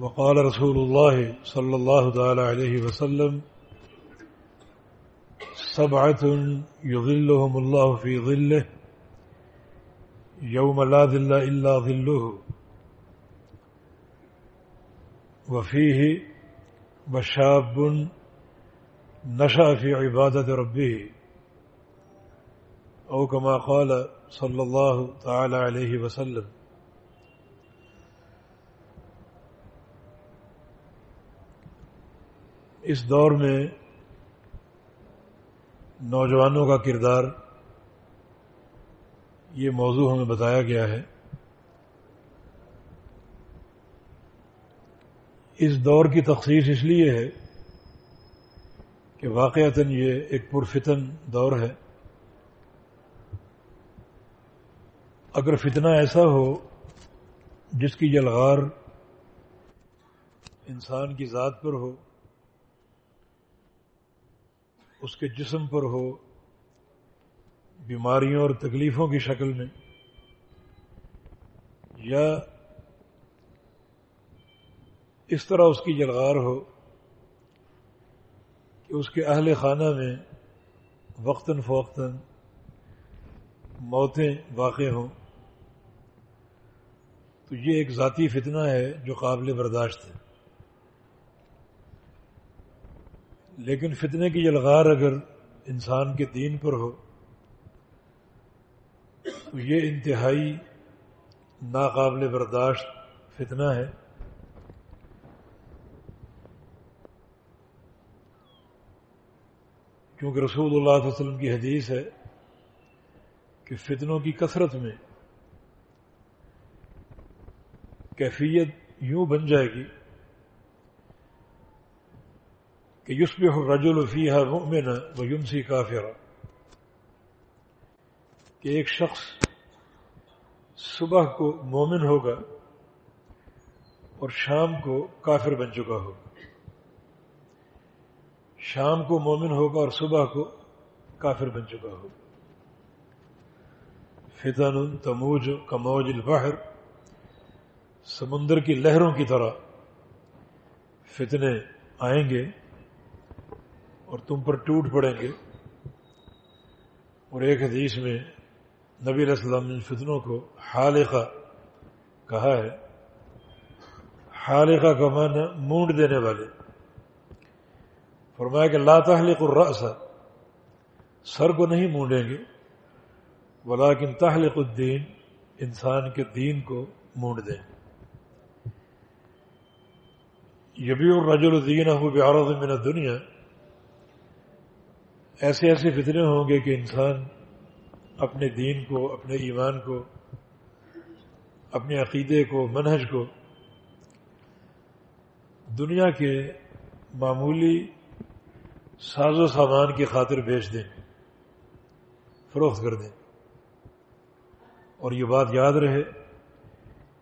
وقال رسول الله صلى الله تعالى عليه وسلم، سبعة يظلهم الله في ظله، يوم لا ظل إلا ظله، وفيه وشاب نشأ في عبادة ربه، أو كما قال صلى الله تعالى عليه وسلم. اس دور میں نوجوانوں کا کردار یہ موضوع ہمیں بتایا گیا ہے۔ اس دور کی تخصیص اس لیے ہے کہ واقعتاً یہ ایک پرفتن دور ہے۔ اگر فتنہ ایسا ہو جس کی جلغار انسان کی ذات پر ہو اس کے جسم پر ہو، بیماریوں اور تکلیفوں کی شکل میں، یا اس طرح اس کی جلغار ہو کہ اس کے اہل خانہ میں وقتاً فوقتاً موتیں واقع ہوں، تو یہ ایک ذاتی فتنہ ہے جو قابل برداشت ہے۔ لیکن فتنے کی جلغار اگر انسان کے دین پر ہو، تو یہ انتہائی ناقابل برداشت فتنہ ہے۔ کیونکہ رسول اللہ علیہ وسلم کی حدیث ہے کہ فتنوں کی کثرت میں کیفیت یوں بن جائے گی کہ یوسف رجول الفیحہ مؤمنا و یمسی کافرا۔ کہ ایک شخص صبح کو مومن ہوگا اور شام کو کافر بن چکا ہوگا۔ شام کو مومن ہوگا اور صبح کو کافر بن چکا ہوگا۔ فتن تموج کموج البحر، سمندر کی لہروں کی طرح فتنے آئیں گے۔ اور تم پر ٹوٹ پڑیں گے۔ اور ایک حدیث میں نبی علیہ السلام نے فتنوں کو حالقہ کہا ہے۔ حالقہ کا معنی مونڈ دینے والے۔ فرمایا کہ لا تحلق الرأس۔ سر کو نہیں مونڈیں گے، ولیکن تحلق الدین، انسان کے دین کو مونڈ دیں۔ یبی الرجل الدین ہو بعرض من الدنیا۔ ایسے ایسے فتنے ہوں گے کہ انسان اپنے دین کو، اپنے ایمان کو، اپنے عقیدے کو، منہج کو دنیا کے معمولی ساز و سامان کی خاطر بیچ دیں، فروخت کر دیں۔ اور یہ بات یاد رہے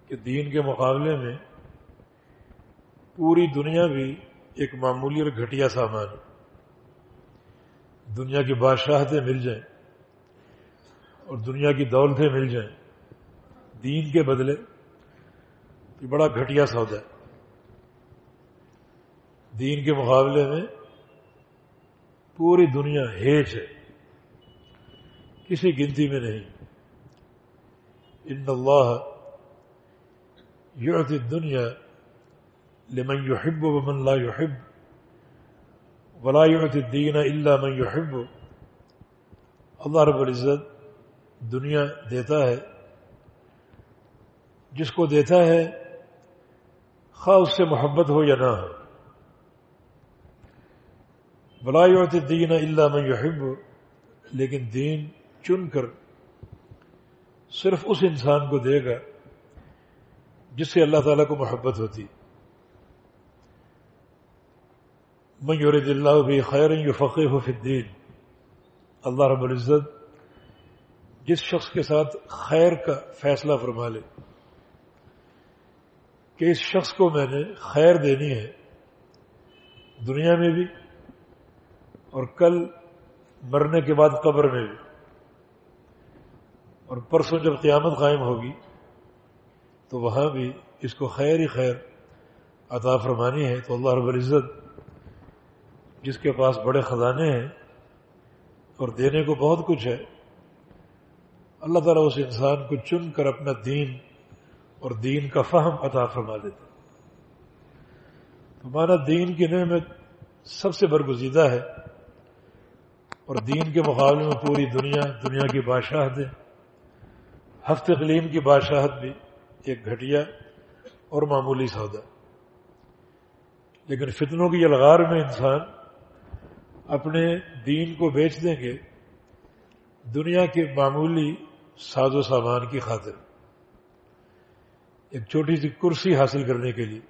کہ دین کے مقابلے میں پوری دنیا بھی ایک معمولی اور گھٹیا سامان ہے۔ دنیا کی بادشاہتیں مل جائیں اور دنیا کی دولتیں مل جائیں، دین کے بدلے، یہ بڑا گھٹیا سودا ہے۔ دین کے مقابلے میں پوری دنیا ہیچ ہے، کسی گنتی میں نہیں۔ ان اللہ یعطی الدنیا لمن يحب ومن لا يحب ولا يعطي الدين الا من يحب. اللہ رب العزت دنیا دیتا ہے، جس کو دیتا ہے، خواہ اس سے محبت ہو یا نہ ہو. ولا يعطي الدين الا من يحب، لیکن دین چن کر صرف اس انسان کو دے گا جس سے اللہ تعالیٰ کو محبت ہوتی۔ من يرد اللہ بھی خیر يفقهه في الدین اللہ رب العزت جس شخص کے ساتھ خیر کا فیصلہ فرما لے، کہ اس شخص کو میں نے خیر دینی ہے دنیا میں بھی اور کل مرنے کے بعد قبر میں بھی، اور پرسوں جب قیامت قائم ہوگی تو وہاں بھی اس کو خیر ہی خیر عطا فرمانی ہے۔ تو اللہ رب العزت جس کے پاس بڑے خزانے ہیں اور دینے کو بہت کچھ ہے، اللہ تعالیٰ اس انسان کو چن کر اپنا دین اور دین کا فہم عطا فرما دیتا ہمارا دین کی نعمت سب سے برگزیدہ ہے اور دین کے مقابلے میں پوری دنیا دنیا کی بادشاہت ہے۔ ہفت قلیم کی بادشاہت بھی ایک گھٹیا اور معمولی سودا۔ لیکن فتنوں کی الغار میں انسان اپنے دین کو بیچ دیں گے، دنیا کے معمولی ساز و سامان کی خاطر۔ ایک چھوٹی سی کرسی حاصل کرنے کے لیے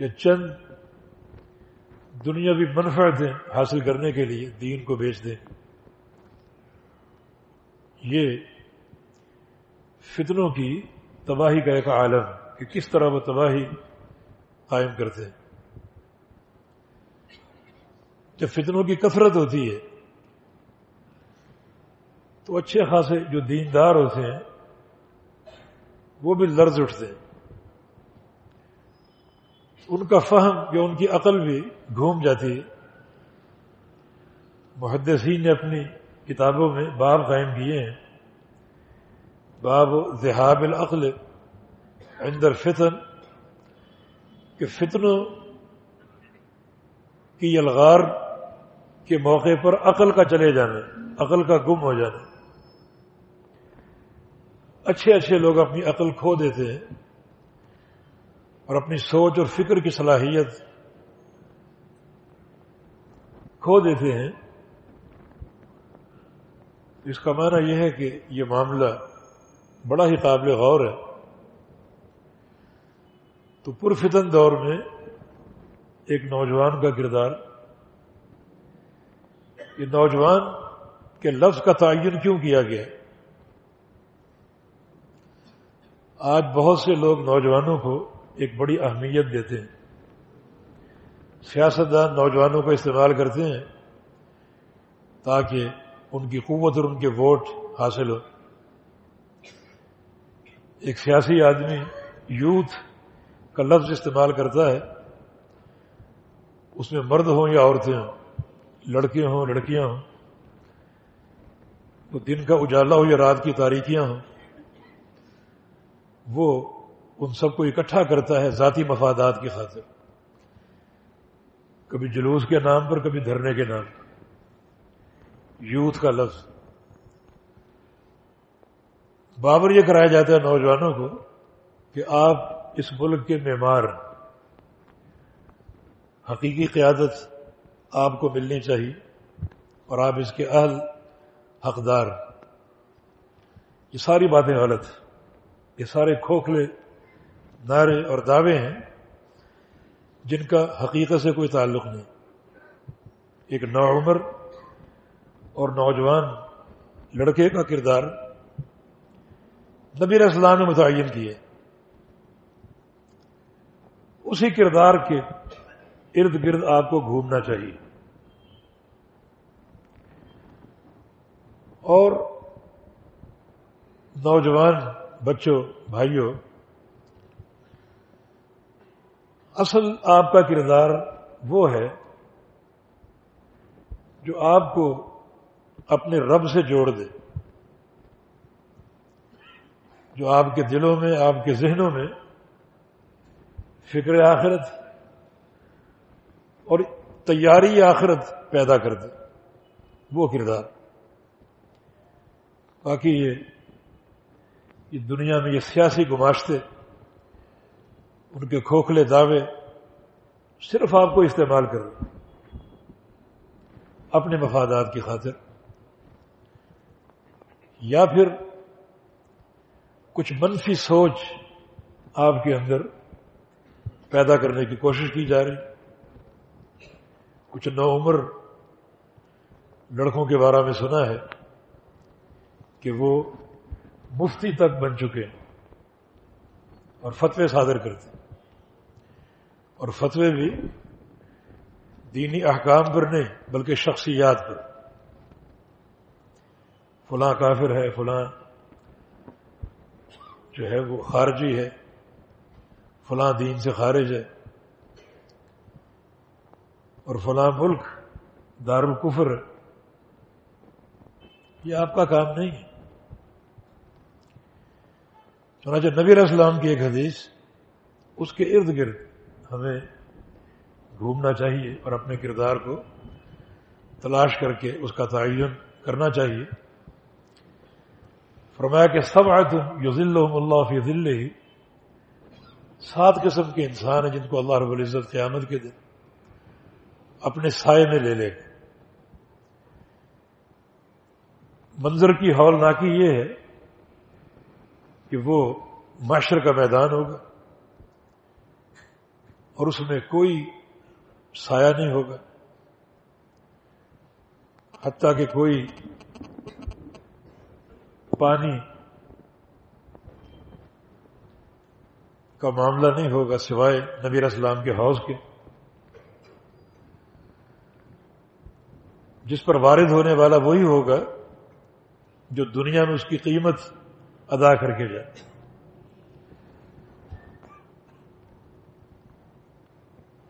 یا چند دنیاوی منفعتیں حاصل کرنے کے لیے دین کو بیچ دیں۔ یہ فتنوں کی تباہی کا ایک عالم کہ کس طرح وہ تباہی قائم کرتے ہیں۔ جب فتنوں کی کثرت ہوتی ہے، تو اچھے خاصے جو دیندار ہوتے ہیں، وہ بھی لرز اٹھتے ہیں۔ ان کا فہم یا ان کی عقل بھی گھوم جاتی ہے۔ محدثین نے اپنی کتابوں میں باب قائم کیے ہیں۔ باب ذہاب العقل اندر فتن کہ فتنوں کی الغار کے موقع پر عقل کا چلے جانا عقل کا گم ہو جانا اچھے اچھے لوگ اپنی عقل کھو دیتے ہیں اور اپنی سوچ اور فکر کی صلاحیت کھو دیتے ہیں۔ اس کا معنی یہ ہے کہ یہ معاملہ بڑا ہی قابل غور ہے۔ تو پرفتن دور میں ایک نوجوان کا کردار یہ نوجوان کے لفظ کا تعین کیوں کیا گیا؟ آج بہت سے لوگ نوجوانوں کو ایک بڑی اہمیت دیتے ہیں۔ سیاستدان نوجوانوں کو استعمال کرتے ہیں تاکہ ان کی قوت اور ان کے ووٹ حاصل ہو ایک سیاسی آدمی یوتھ کا لفظ استعمال کرتا ہے، اس میں مرد ہوں یا عورتیں ہوں۔ لڑکے ہوں، لڑکیاں ہوں۔ تو دن کا اجالا ہو یا رات کی تاریکیاں ہوں، وہ ان سب کو اکٹھا کرتا ہے ذاتی مفادات کی خاطر۔ کبھی جلوس کے نام پر، کبھی دھرنے کے نام پر۔ یوتھ کا لفظ۔ بابر یہ کرایا جاتا ہے نوجوانوں کو کہ آپ اس ملک کے معمار حقیقی قیادت آپ کو ملنی چاہیے اور آپ اس کے اہل حقدار یہ ساری باتیں غلط یہ سارے کھوکھلے نعرے اور دعوے ہیں جن کا حقیقت سے کوئی تعلق نہیں۔ ایک نوعمر اور نوجوان لڑکے کا کردار نبی اسلام نے متعین کیے اسی کردار کے ارد گرد آپ کو گھومنا چاہیے۔ اور نوجوان بچوں، بھائیوں، اصل آپ کا کردار وہ ہے جو آپ کو اپنے رب سے جوڑ دے۔ جو آپ کے دلوں میں، آپ کے ذہنوں میں فکر آخرت اور تیاری آخرت پیدا کر دے وہ کردار۔ باقی یہ دنیا میں یہ سیاسی گماشتے، ان کے کھوکھلے دعوے صرف آپ کو استعمال کر رہے اپنے مفادات کی خاطر۔ یا پھر کچھ منفی سوچ آپ کے اندر پیدا کرنے کی کوشش کی جا رہی۔ کچھ نو عمر لڑکوں کے بارے میں سنا ہے کہ وہ مفتی تک بن چکے ہیں اور فتوے صادر کرتے اور فتوے بھی دینی احکام پر نہیں، بلکہ شخصیات پر۔ فلاں کافر ہے، فلاں جو ہے وہ خارجی ہے، فلاں دین سے خارج ہے۔ اور فلاں ملک دار الکفر یہ آپ کا کام نہیں ہے۔ چنانچہ نبی علیہ السلام کی ایک حدیث، اس کے ارد گرد ہمیں گھومنا چاہیے اور اپنے کردار کو تلاش کر کے اس کا تعین کرنا چاہیے۔ فرمایا کہ سب آئے تم یو ذل اللہ فی ذل ہی سات قسم کے انسان ہیں جن کو اللہ رب العزت قیامت کے دن اپنے سائے میں لے لے۔ منظر کی ہولناکی یہ ہے کہ وہ معاشر کا میدان ہوگا اور اس میں کوئی سایہ نہیں ہوگا۔ حتیٰ کہ کوئی پانی کا معاملہ نہیں ہوگا سوائے نبیر اسلام کے حوض کے۔ جس پر وارد ہونے والا وہی ہوگا جو دنیا میں اس کی قیمت ادا کر کے جائے۔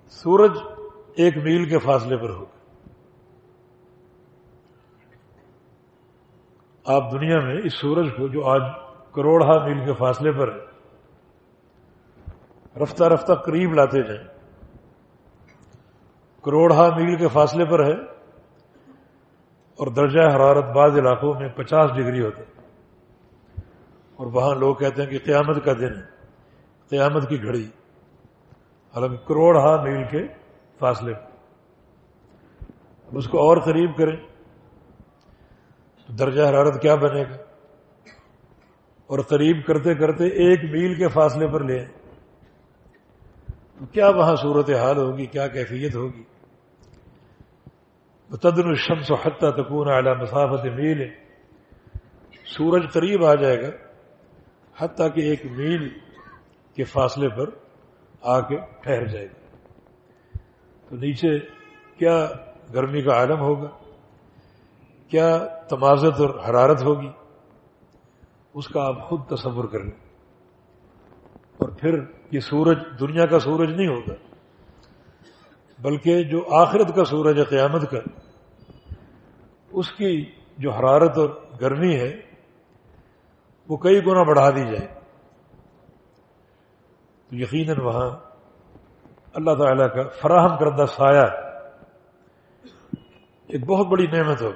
سورج ایک میل کے فاصلے پر ہوگا۔ آپ دنیا میں اس سورج کو جو آج کروڑہ میل کے فاصلے پر ہے رفتہ رفتہ قریب لاتے جائیں کروڑہ میل کے فاصلے پر ہے اور درجہ حرارت بعض علاقوں میں پچاس ڈگری ہوتا ہے۔ اور وہاں لوگ کہتے ہیں کہ قیامت کا دن ہے، قیامت کی گھڑی۔ حالانکہ کروڑ ہا میل کے فاصلے۔ اس کو اور قریب کریں تو درجہ حرارت کیا بنے گا؟ اور قریب کرتے کرتے ایک میل کے فاصلے پر لیں تو کیا وہاں صورت حال ہوگی؟ کیا کیفیت ہوگی؟ تدن الشمس و حتہ تکون اعلیٰ مسافت میل سورج قریب آ جائے گا حتیٰ کہ ایک میل کے فاصلے پر آ کے ٹھہر جائے گا۔ تو نیچے کیا گرمی کا عالم ہوگا؟ کیا تمازت اور حرارت ہوگی؟ اس کا آپ خود تصور کر لیں۔ اور پھر یہ سورج، دنیا کا سورج نہیں ہوگا۔ بلکہ جو آخرت کا سورج ہے، قیامت کا، اس کی جو حرارت اور گرمی ہے، وہ کئی گنا بڑھا دی جائے۔ تو یقیناً وہاں اللہ تعالی کا فراہم کردہ سایہ ایک بہت بڑی نعمت ہو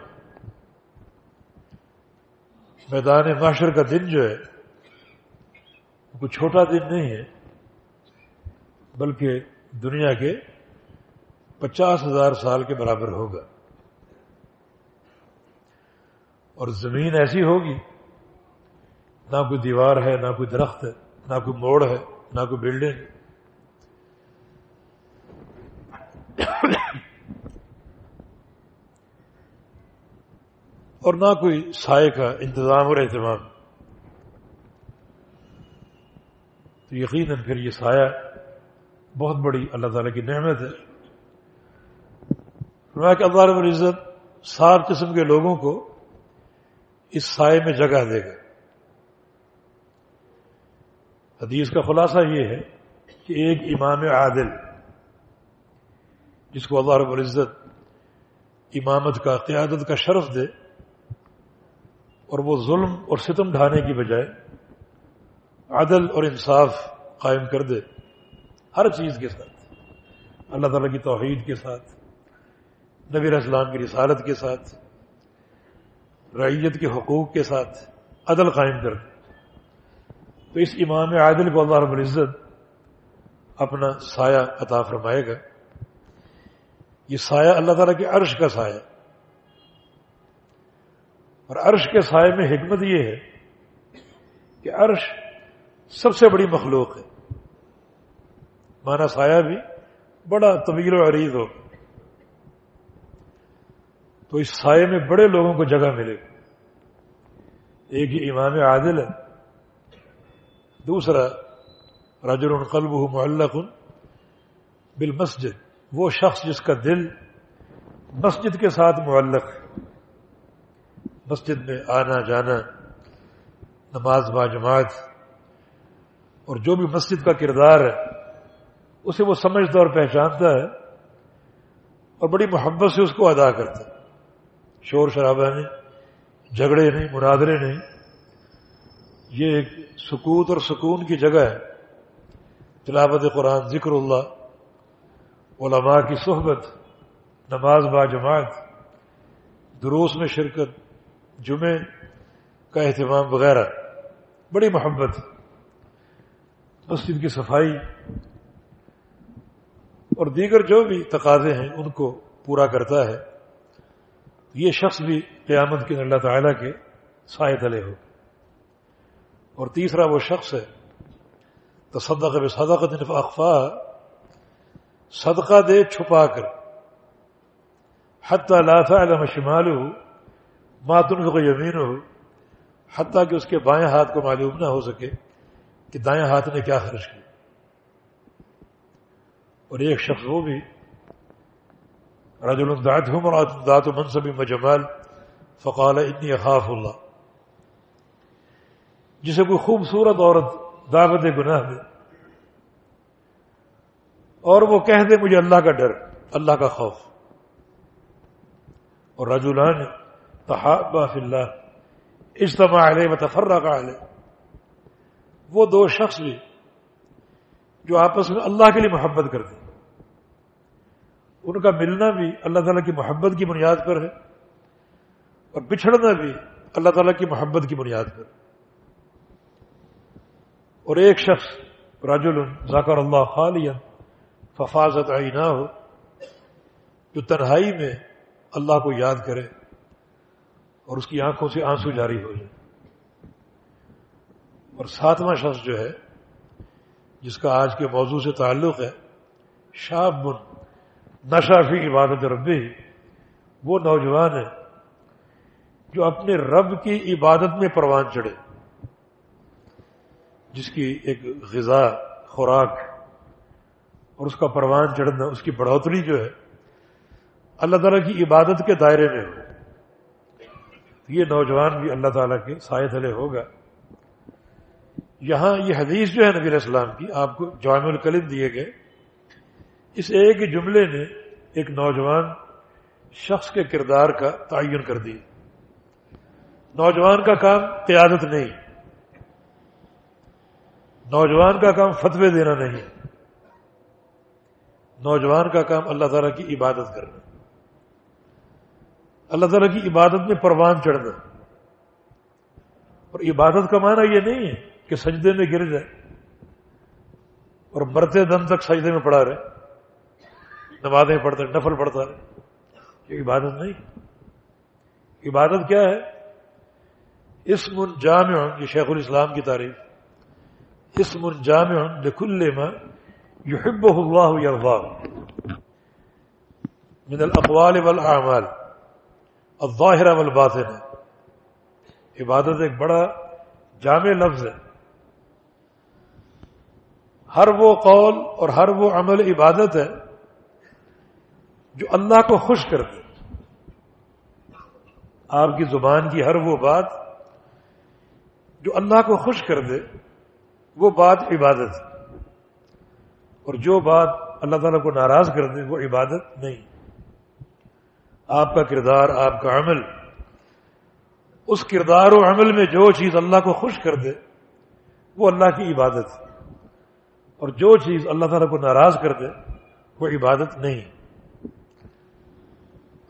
میدان معاشر کا دن جو ہے، وہ کوئی چھوٹا دن نہیں ہے، بلکہ دنیا کے پچاس ہزار سال کے برابر ہوگا۔ اور زمین ایسی ہوگی، نہ کوئی دیوار ہے، نہ کوئی درخت ہے، نہ کوئی موڑ ہے، نہ کوئی بلڈنگ۔ اور نہ کوئی سائے کا انتظام اور اہتمام۔ تو یقیناً پھر یہ سایہ بہت بڑی اللہ تعالی کی نعمت ہے۔ کہ اللہ رب العزت سات قسم کے لوگوں کو اس سائے میں جگہ دے گا۔ حدیث کا خلاصہ یہ ہے کہ ایک امام عادل، جس کو اللہ رب العزت امامت کا، قیادت کا شرف دے، اور وہ ظلم اور ستم ڈھانے کی بجائے عدل اور انصاف قائم کر دے، ہر چیز کے ساتھ، اللہ تعالیٰ کی توحید کے ساتھ نبی اسلام کی رسالت کے ساتھ، رعیت کے حقوق کے ساتھ عدل قائم کر۔ تو اس امام عادل کو اللہ رب العزت اپنا سایہ عطا فرمائے گا۔ یہ سایہ اللہ تعالیٰ کے عرش کا سایہ۔ اور عرش کے سائے میں حکمت یہ ہے کہ عرش سب سے بڑی مخلوق ہے۔ مانا سایہ بھی بڑا طویل و عریض ہو۔ تو اس سائے میں بڑے لوگوں کو جگہ ملے۔ گی ایک ہی امام عادل ہے۔ دوسرا، رجل قلب معلق بالمسجد۔ وہ شخص جس کا دل مسجد کے ساتھ معلق مسجد میں آنا جانا، نماز با جماعت، اور جو بھی مسجد کا کردار ہے، اسے وہ سمجھتا اور پہچانتا ہے، اور بڑی محبت سے اس کو ادا کرتا ہے۔ شور شرابہ نہیں، جھگڑے نہیں مناظرے نہیں۔ یہ ایک سکوت اور سکون کی جگہ ہے۔ تلاوت قرآن، ذکر اللہ، علماء کی صحبت، نماز با جماعت، دروس میں شرکت، جمعے کا اہتمام وغیرہ۔ بڑی محبت۔ مسجد کی صفائی اور دیگر جو بھی تقاضے ہیں، ان کو پورا کرتا ہے۔ یہ شخص بھی قیامت کے اللہ تعالیٰ کے سائے تلے ہو۔ اور تیسرا وہ شخص ہے تو صدقہ صدقت اخفا صدقہ دے چھپا کر، حتیٰ لاتا علم شمال ہو ماتن کو یمین ہو حتیٰ کہ اس کے بائیں ہاتھ کو معلوم نہ ہو سکے کہ دائیں ہاتھ نے کیا خرچ کیا۔ اور ایک شخص وہ بھی رجل دعت ہوں دات منصب مجمال فقال اتنی اخاف اللہ۔ جسے کوئی خوبصورت عورت دعوت گناہ دے اور وہ کہہ دے مجھے اللہ کا ڈر، اللہ کا خوف۔ اور رجولان تحابا فی اللہ، اجتماع علیہ و تفرقہ علیہ۔ وہ دو شخص بھی جو آپس میں اللہ کے لیے محبت کرتے ان کا ملنا بھی اللہ تعالیٰ کی محبت کی بنیاد پر ہے اور بچھڑنا بھی اللہ تعالیٰ کی محبت کی بنیاد پر اور ایک شخص راجل ذاکر اللہ خالین ففاظت آئی نہ ہو جو تنہائی میں اللہ کو یاد کرے اور اس کی آنکھوں سے آنسو جاری ہو جائے۔ اور ساتواں شخص جو ہے، جس کا آج کے موضوع سے تعلق ہے، شاب بن نشافی عبادت ربی، وہ نوجوان ہے جو اپنے رب کی عبادت میں پروان چڑھے، جس کی ایک غذا، خوراک اور اس کا پروان چڑھنا، اس کی بڑھوتری جو ہے، اللہ تعالیٰ کی عبادت کے دائرے میں ہو۔ یہ نوجوان بھی اللہ تعالیٰ کے سائے تھلے ہوگا۔ یہاں یہ حدیث جو ہے نبی علیہ السلام کی، آپ کو جوام الکلم دیے گئے۔ اس ایک جملے نے ایک نوجوان شخص کے کردار کا تعین کر دی نوجوان کا کام قیادت نہیں۔ نوجوان کا کام فتوے دینا نہیں۔ نوجوان کا کام اللہ تعالیٰ کی عبادت کرنا۔ اللہ تعالیٰ کی عبادت میں پروان چڑھنا۔ اور عبادت کا معنی یہ نہیں ہے کہ سجدے میں گر جائے اور مرتے دم تک سجدے میں پڑا رہے۔ نمازیں پڑھتے نفل پڑھتا رہے۔ یہ عبادت نہیں۔ عبادت کیا ہے؟ اسم جامع یہ شیخ الاسلام کی تعریف۔ اسم جامع لکل ما يحبه اللہ يرضاه من الاقوال والاعمال الظاہرہ والباطن عبادت ایک بڑا جامع لفظ ہے۔ ہر وہ قول اور ہر وہ عمل عبادت ہے۔ جو اللہ کو خوش کر دے آپ کی زبان کی ہر وہ بات جو اللہ کو خوش کر دے وہ بات عبادت اور جو بات اللہ تعالیٰ کو ناراض کر دے وہ عبادت نہیں۔ آپ کا کردار، آپ کا عمل۔ اس کردار و عمل میں جو چیز اللہ کو خوش کر دے وہ اللہ کی عبادت اور جو چیز اللہ تعالیٰ کو ناراض کر دے وہ عبادت نہیں۔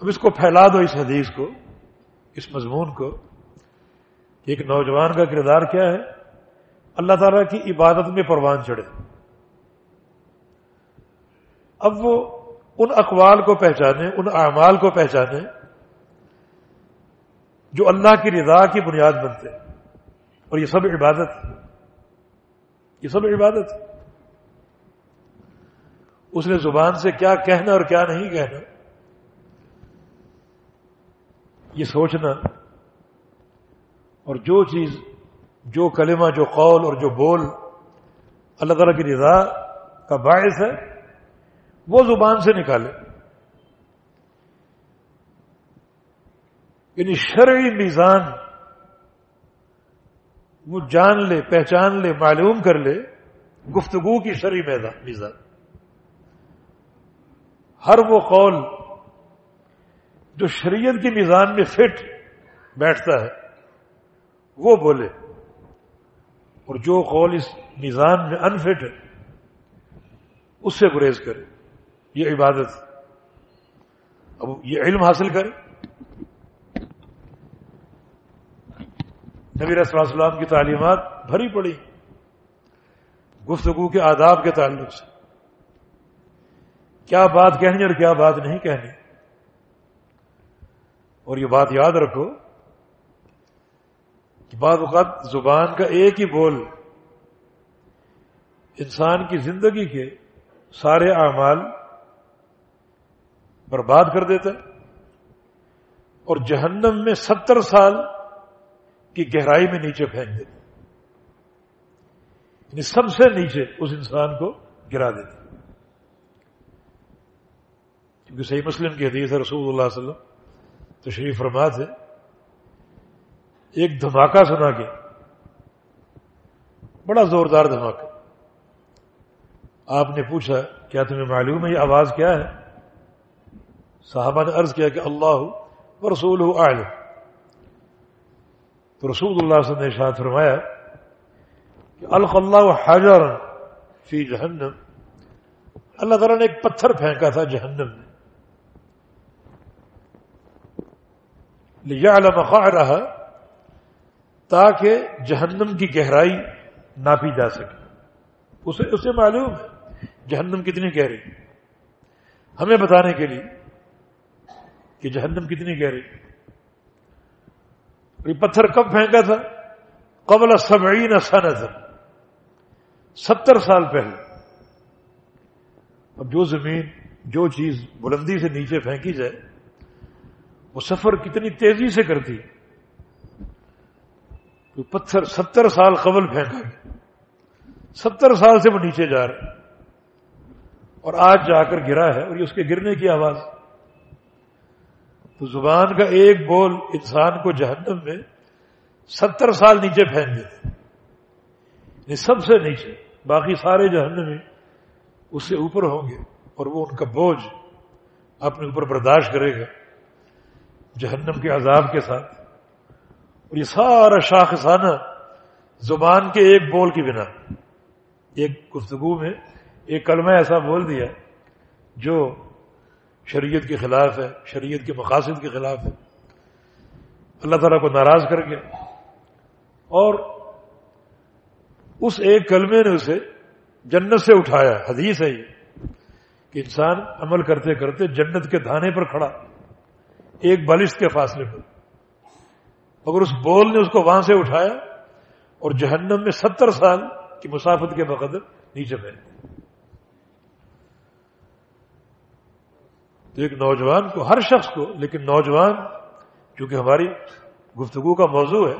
اب اس کو پھیلا دو اس حدیث کو، اس مضمون کو۔ کہ ایک نوجوان کا کردار کیا ہے؟ اللہ تعالیٰ کی عبادت میں پروان چڑھے۔ اب وہ ان اقوال کو پہچانے، ان اعمال کو پہچانے جو اللہ کی رضا کی بنیاد بنتے اور یہ سب عبادت۔ یہ سب عبادت۔ اس نے زبان سے کیا کہنا اور کیا نہیں کہنا؟ یہ سوچنا اور جو چیز، جو کلمہ، جو قول اور جو بول اللہ تعالیٰ کی رضا کا باعث ہے، وہ زبان سے نکالے۔ یعنی شرعی میزان وہ جان لے، پہچان لے، معلوم کر لے، گفتگو کی شرعی میزان ہر وہ قول جو شریعت کی میزان میں فٹ بیٹھتا ہے، وہ بولے، اور جو قول اس میزان میں انفٹ ہے، اس سے گریز کرے، یہ عبادت اب یہ علم حاصل کرے۔ نبی رسول السلام کی تعلیمات بھری پڑی۔ گفتگو کے آداب کے تعلق سے۔ کیا بات کہنی اور کیا بات نہیں کہنی؟ اور یہ بات یاد رکھو کہ بعض اوقات زبان کا ایک ہی بول انسان کی زندگی کے سارے اعمال برباد کر دیتا ہے اور جہنم میں ستر سال کی گہرائی میں نیچے پھینک دیتا یعنی سب سے نیچے اس انسان کو گرا دیتا کیونکہ صحیح مسلم کی حدیث ہے، رسول اللہ علیہ وسلم تشریف فرما تھے ایک دھماکہ سنا کے، بڑا زوردار دھماکہ۔ آپ نے پوچھا، کیا تمہیں معلوم ہے یہ آواز کیا ہے؟ صحابہ نے عرض کیا کہ اللہ و رسول عالم تو رسول اللہ صلی اللہ علیہ وسلم نے فرمایا کہ الخ اللہ حجر فی جہنم۔ اللہ تعالیٰ نے ایک پتھر پھینکا تھا جہنم میں۔ لیا رہا تاکہ جہنم کی گہرائی ناپی جا سکے۔ اسے اسے معلوم ہے جہنم کتنی گہری۔ ہمیں بتانے کے لیے کہ جہنم کتنی گہری۔ یہ پتھر کب پھینکا تھا؟ قبل سبعین سنت ستر سال پہلے۔ اب جو زمین جو چیز بلندی سے نیچے پھینکی جائے وہ سفر کتنی تیزی سے کرتی پتھر ستر سال قبل پھینکا گیا ستر سال سے وہ نیچے جا رہا ہے۔ اور آج جا کر گرا ہے اور یہ اس کے گرنے کی آواز۔ تو زبان کا ایک بول انسان کو جہنم میں ستر سال نیچے پھینک دیتے یہ سب سے نیچے، باقی سارے جہنم میں اس سے اوپر ہوں گے اور وہ ان کا بوجھ اپنے اوپر برداشت کرے گا۔ جہنم کے عذاب کے ساتھ۔ اور یہ سارا شاخسانہ زبان کے ایک بول کی بنا۔ ایک گفتگو میں ایک کلمہ ایسا بول دیا جو شریعت کے خلاف ہے، شریعت کے مقاصد کے خلاف ہے۔ اللہ تعالیٰ کو ناراض کر کے اور اس ایک کلمے نے اسے جنت سے اٹھایا۔ حدیث ہے یہ کہ انسان عمل کرتے کرتے جنت کے دھانے پر کھڑا۔ ایک بالشت کے فاصلے پر۔ اگر اس بول نے اس کو وہاں سے اٹھایا اور جہنم میں ستر سال کی مسافت کے بقدر نیچے پہ تو ایک نوجوان کو، ہر شخص کو، لیکن نوجوان کیونکہ ہماری گفتگو کا موضوع ہے،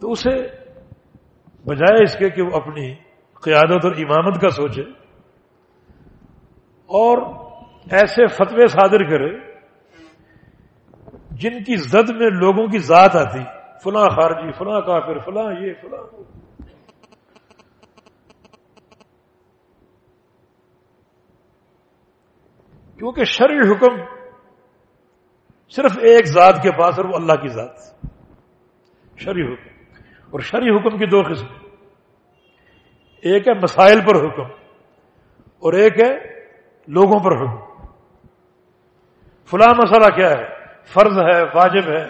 تو اسے بجائے اس کے کہ وہ اپنی قیادت اور امامت کا سوچے اور ایسے فتوے صادر کرے جن کی زد میں لوگوں کی ذات آتی، فلاں خارجی، فلاں کافر، فلاں یہ، فلاں کیونکہ شرع حکم صرف ایک ذات کے پاس اور وہ اللہ کی ذات۔ شرع حکم۔ اور شرع حکم کی دو قسم۔ ایک ہے مسائل پر حکم اور ایک ہے لوگوں پر حکم۔ فلاں مسئلہ کیا ہے؟ فرض ہے، واجب ہے،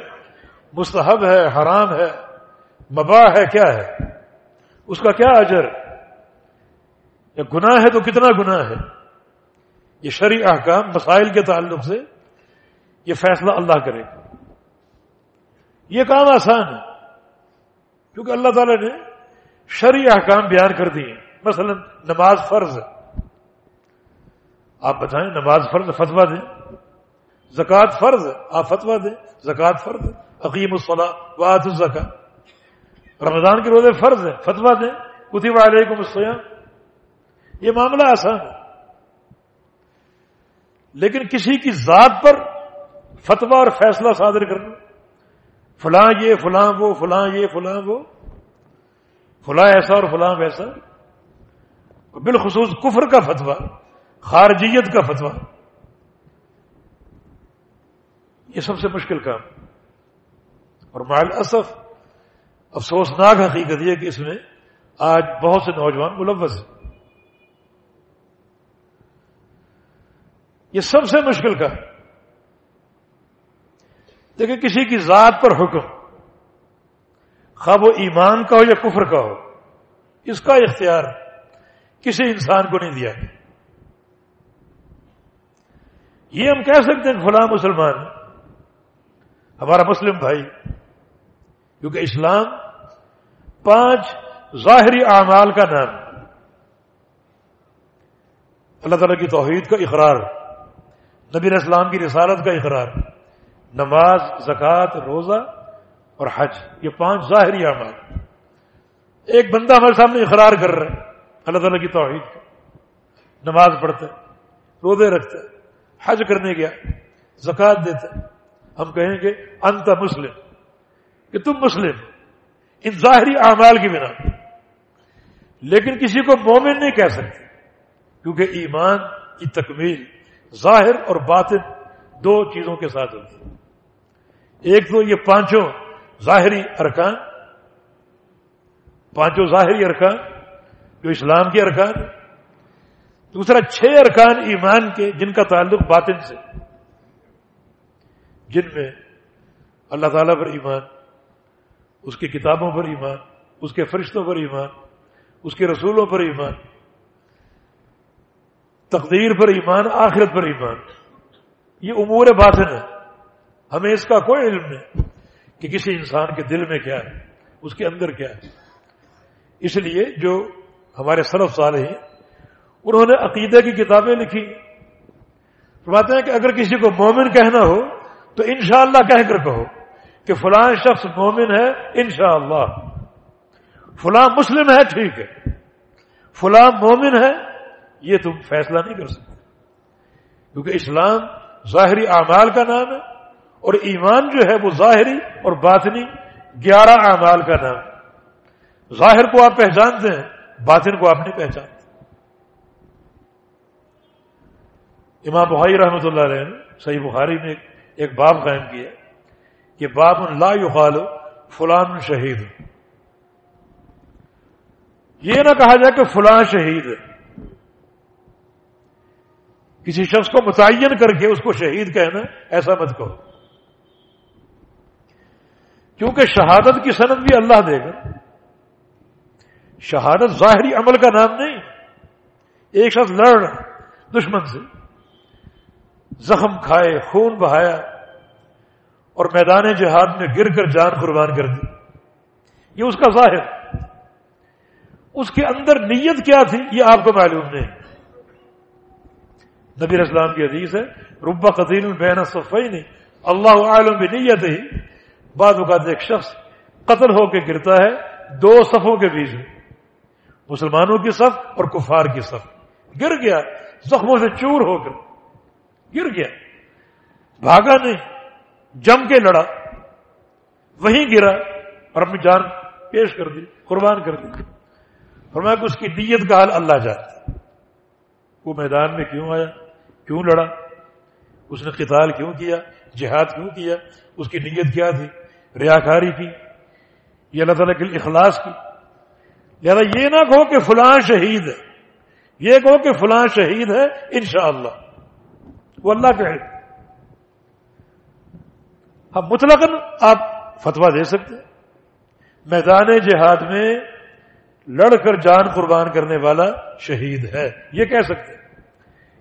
مستحب ہے، حرام ہے، مباح ہے، کیا ہے؟ اس کا کیا اجر؟ یا گناہ ہے تو کتنا گناہ ہے؟ یہ شرع احکام، مسائل کے تعلق سے یہ فیصلہ اللہ کرے۔ گا یہ کام آسان ہے، کیونکہ اللہ تعالی نے شرع احکام بیان کر دیے۔ مثلا نماز فرض ہے۔ آپ بتائیں، نماز فرض فتوا دیں۔ زکوٰۃ فرض ہے، آپ فتوا دیں، زکوٰۃ فرض عقیم الصلاح واد الزکا رمضان کے روزے فرض ہے فتوا دیں، کتب علیکم السلام یہ معاملہ آسان ہے۔ لیکن کسی کی ذات پر فتوا اور فیصلہ صادر کرنا، فلاں یہ، فلاں وہ، فلاں یہ، فلاں وہ، فلاں ایسا اور فلاں ویسا، بالخصوص کفر کا فتوا خارجیت کا فتویٰ۔ یہ سب سے مشکل کام۔ اور مال اصف افسوسناک حقیقت یہ کہ اس میں آج بہت سے نوجوان ملوث ہیں۔ یہ سب سے مشکل کا دیکھیں، کسی کی ذات پر حکم، خواب و ایمان کا ہو یا کفر کا ہو، اس کا اختیار کسی انسان کو نہیں دیا۔ یہ ہم کہہ سکتے ہیں، فلاں مسلمان ہمارا مسلم بھائی، کیونکہ اسلام پانچ ظاہری اعمال کا نام اللہ تعالیٰ کی توحید کا اقرار، نبی اسلام کی رسالت کا اقرار، نماز، زکوٰۃ، روزہ اور حج، یہ پانچ ظاہری اعمال۔ ایک بندہ ہمارے سامنے اقرار کر رہا ہے، اللہ تعالیٰ کی توحید کا۔ نماز پڑھتا ہے، روزے رکھتا ہے، حج کرنے گیا، زکوٰۃ دیتا ہے۔ ہم کہیں گے، انت مسلم۔ کہ تم مسلم۔ ان ظاہری اعمال کی بنا لیکن کسی کو مومن نہیں کہہ سکتے۔ کیونکہ ایمان کی تکمیل ظاہر اور باطن دو چیزوں کے ساتھ ہوتی ہے۔ ایک تو یہ پانچوں ظاہری ارکان، پانچوں ظاہری ارکان جو اسلام کے ارکان دوسرا، چھ ارکان ایمان کے جن کا تعلق باطن سے۔ جن میں اللہ تعالیٰ پر ایمان، اس کی کتابوں پر ایمان، اس کے فرشتوں پر ایمان، اس کے رسولوں پر ایمان، تقدیر پر ایمان، آخرت پر ایمان، یہ امور باطن ہے ہمیں اس کا کوئی علم نہیں کہ کسی انسان کے دل میں کیا ہے، اس کے اندر کیا ہے۔ اس لیے جو ہمارے سرف سال ہیں انہوں نے عقیدے کی کتابیں لکھی۔ فرماتے ہیں کہ اگر کسی کو مومن کہنا ہو تو انشاءاللہ کہہ کر کہو کہ فلاں شخص مومن ہے، انشاءاللہ۔ فلاں مسلم ہے، ٹھیک ہے۔ فلاں مومن ہے، یہ تم فیصلہ نہیں کر سکتے۔ کیونکہ اسلام ظاہری اعمال کا نام ہے اور ایمان جو ہے وہ ظاہری اور باطنی گیارہ اعمال کا نام ظاہر کو آپ پہچانتے ہیں، باطن کو آپ نہیں پہچانتے۔ امام بخاری رحمۃ اللہ علیہ صحیح بخاری میں ایک باب قائم کیا کہ باب لا یقال فلان شہید. یہ نہ کہا جائے کہ فلاں شہید ہے. کسی شخص کو متعین کر کے اس کو شہید کہنا ایسا مت کہو. کیونکہ شہادت کی صنعت بھی اللہ دے گا. شہادت ظاہری عمل کا نام نہیں. ایک شخص لڑ دشمن سے. زخم کھائے، خون بہایا اور میدان جہاد میں گر کر جان قربان کر دی۔ یہ اس کا ظاہر۔ اس کے اندر نیت کیا تھی؟ یہ آپ کو معلوم نہیں۔ نبی اسلام کی حدیث ہے ربا قطین البین صفائی نہیں اللہ عالم بھی نیت ہی بعد اوقات ایک شخص قتل ہو کے گرتا ہے، دو صفوں کے بیچ میں۔ مسلمانوں کی صف اور کفار کی صف۔ گر گیا، زخموں سے چور ہو کر۔ گر گیا۔ بھاگا نہیں، جم کے لڑا۔ وہیں گرا اور اپنی جان پیش کر دی، قربان کر دی۔ فرمایا کہ اس کی نیت کا حال اللہ جانتا وہ میدان میں کیوں آیا؟ کیوں لڑا؟ اس نے قتال کیوں کیا؟ جہاد کیوں کیا؟ اس کی نیت کیا تھی؟ ریاکاری کی، یہ اللہ تعالیٰ کے اخلاص کی۔ لہذا یہ نہ کہو کہ فلاں شہید ہے۔ یہ کہو کہ فلاں شہید ہے، انشاءاللہ۔ وہ اللہ کے ہم مطلق آپ فتوا دے سکتے میدان جہاد میں لڑ کر جان قربان کرنے والا شہید ہے، یہ کہہ سکتے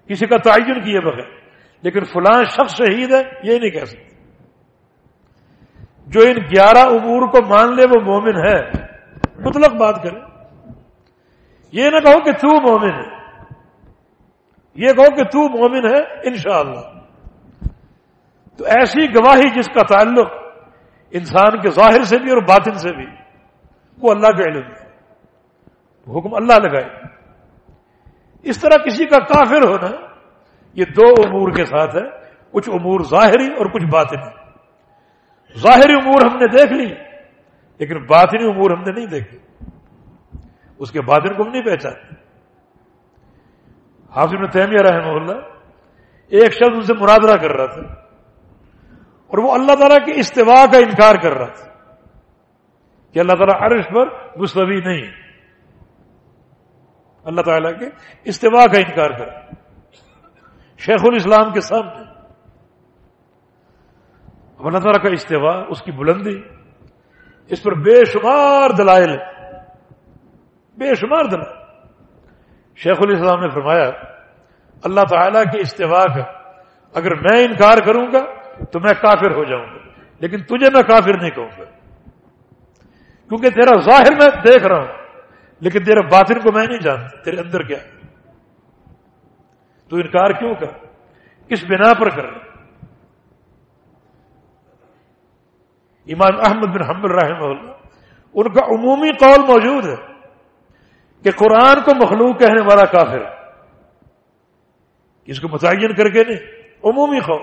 کسی کا تعین کیے بغیر۔ لیکن فلاں شخص شہید ہے، یہ نہیں کہہ سکتے۔ جو ان گیارہ امور کو مان لے، وہ مومن ہے۔ مطلق بات کرے یہ نہ کہو کہ تو مومن ہے۔ یہ کہو کہ تو مومن ہے، انشاءاللہ۔ تو ایسی گواہی جس کا تعلق انسان کے ظاہر سے بھی اور باطن سے بھی، وہ اللہ کے علم ہے۔ حکم اللہ لگائے۔ اس طرح کسی کا کافر ہونا، یہ دو امور کے ساتھ ہے۔ کچھ امور ظاہری اور کچھ باطنی۔ ظاہری امور ہم نے دیکھ لی، لیکن باطنی امور ہم نے نہیں دیکھی اس کے باطن کو ہم نہیں پہچانتے۔ حافظ میں تیمیہ رحمہ اللہ ایک شخص ان سے مرادرہ کر رہا تھا اور وہ اللہ تعالیٰ کے استوا کا انکار کر رہا تھا کہ اللہ تعالیٰ عرش پر مستوی نہیں اللہ تعالیٰ کے استوا کا انکار کر شیخ الاسلام کے سامنے۔ اب اللہ تعالیٰ کا استوا اس کی بلندی، اس پر بے شمار دلائل بے شمار دلائل۔ شیخ الاسلام نے فرمایا، اللہ تعالیٰ کے استوا کا اگر میں انکار کروں گا تو میں کافر ہو جاؤں گا، لیکن تجھے میں کافر نہیں کہوں گا۔ کیونکہ تیرا ظاہر میں دیکھ رہا ہوں، لیکن تیرے باطن کو میں نہیں جانتا، تیرے اندر کیا ہے؟ تو انکار کیوں کر؟ کس بنا پر کر؟ رہا امام احمد بن حمل رحمہ اللہ، ان کا عمومی قول موجود ہے۔ کہ قرآن کو مخلوق کہنے والا کافر اس کو متعین کر کے نہیں، عمومی قول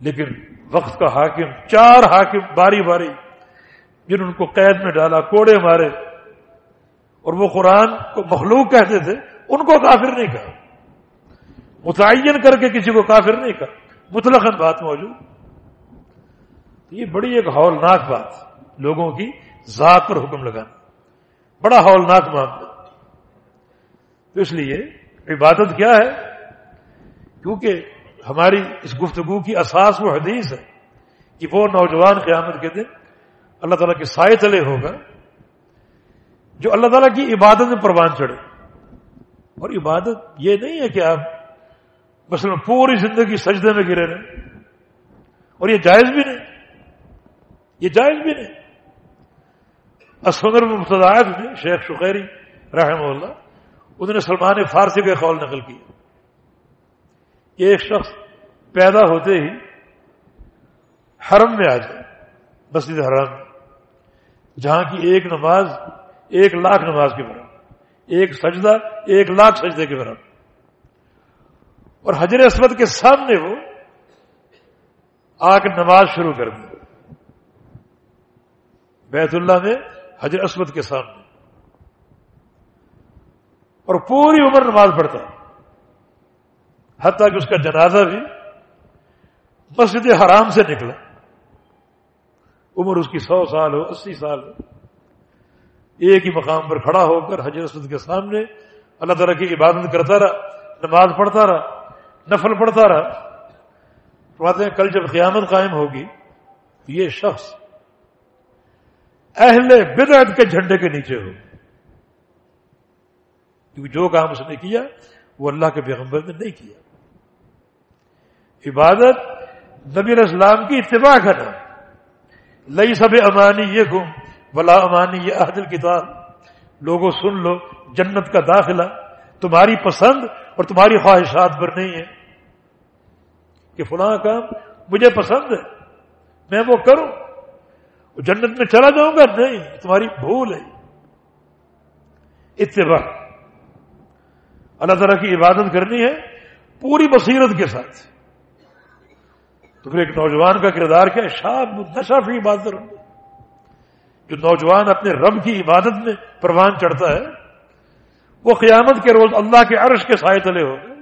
لیکن وقت کا حاکم، چار حاکم باری باری جنہوں کو قید میں ڈالا، کوڑے مارے، اور وہ قرآن کو مخلوق کہتے تھے، ان کو کافر نہیں کہا۔ متعین کر کے کسی کو کافر نہیں کہا۔ مطلق بات موجود۔ یہ بڑی ایک ہولناک بات، لوگوں کی ذات پر حکم لگانا۔ بڑا ہولناک معاملہ۔ تو اس لیے عبادت کیا ہے؟ کیونکہ ہماری اس گفتگو کی اساس وہ حدیث ہے کہ وہ نوجوان قیامت کے دن اللہ تعالیٰ کے سائے تلے ہوگا، جو اللہ تعالیٰ کی عبادت میں پروان چڑھے۔ اور عبادت یہ نہیں ہے کہ آپ مثلا پوری زندگی سجدے میں گرے رہے اور یہ جائز بھی نہیں۔ یہ جائز بھی نہیں۔ اسفر مفتدایت میں شیخ شخیری رحمہ اللہ، انہوں نے سلمان فارسی کا قول نقل کیا کہ ایک شخص پیدا ہوتے ہی حرم میں آ جائے، مسجد حرام میں، جہاں کی ایک نماز ایک لاکھ نماز کے برابر، ایک سجدہ ایک لاکھ سجدے کے برابر۔ اور حجر اسود کے سامنے وہ آ کے نماز شروع کر دے بیت اللہ میں حجر اسود کے سامنے۔ اور پوری عمر نماز پڑھتا ہے۔ حتیٰ کہ اس کا جنازہ بھی مسجد حرام سے نکلا۔ عمر اس کی سو سال ہو، اسی سال ہو۔ ایک ہی مقام پر کھڑا ہو کر حجر اسود کے سامنے اللہ تعالیٰ کی عبادت کرتا رہا، نماز پڑھتا رہا، نفل پڑھتا رہا۔ ہیں، کل جب قیامت قائم ہوگی تو یہ شخص اہل بدعت کے جھنڈے کے نیچے ہو۔ کیونکہ جو کام اس نے کیا، وہ اللہ کے پیغمبر نے نہیں کیا۔ عبادت نبی السلام کی اتباع کا نام۔ لئی سب امانی یہ گم بلا امانی یہ عہدل کتاب لوگوں سن لو، جنت کا داخلہ۔ تمہاری پسند اور تمہاری خواہشات پر نہیں ہے۔ کہ فلاں کام مجھے پسند ہے، میں وہ کروں۔ جنت میں چلا جاؤں گا؟ نہیں، تمہاری بھول ہے۔ اتباع اللہ تعالیٰ کی عبادت کرنی ہے پوری بصیرت کے ساتھ۔ تو پھر ایک نوجوان کا کردار کیا؟ شاہ نشا فی عبادت جو نوجوان اپنے رب کی عبادت میں پروان چڑھتا ہے، وہ قیامت کے روز اللہ کے عرش کے سائے تلے ہو گئے۔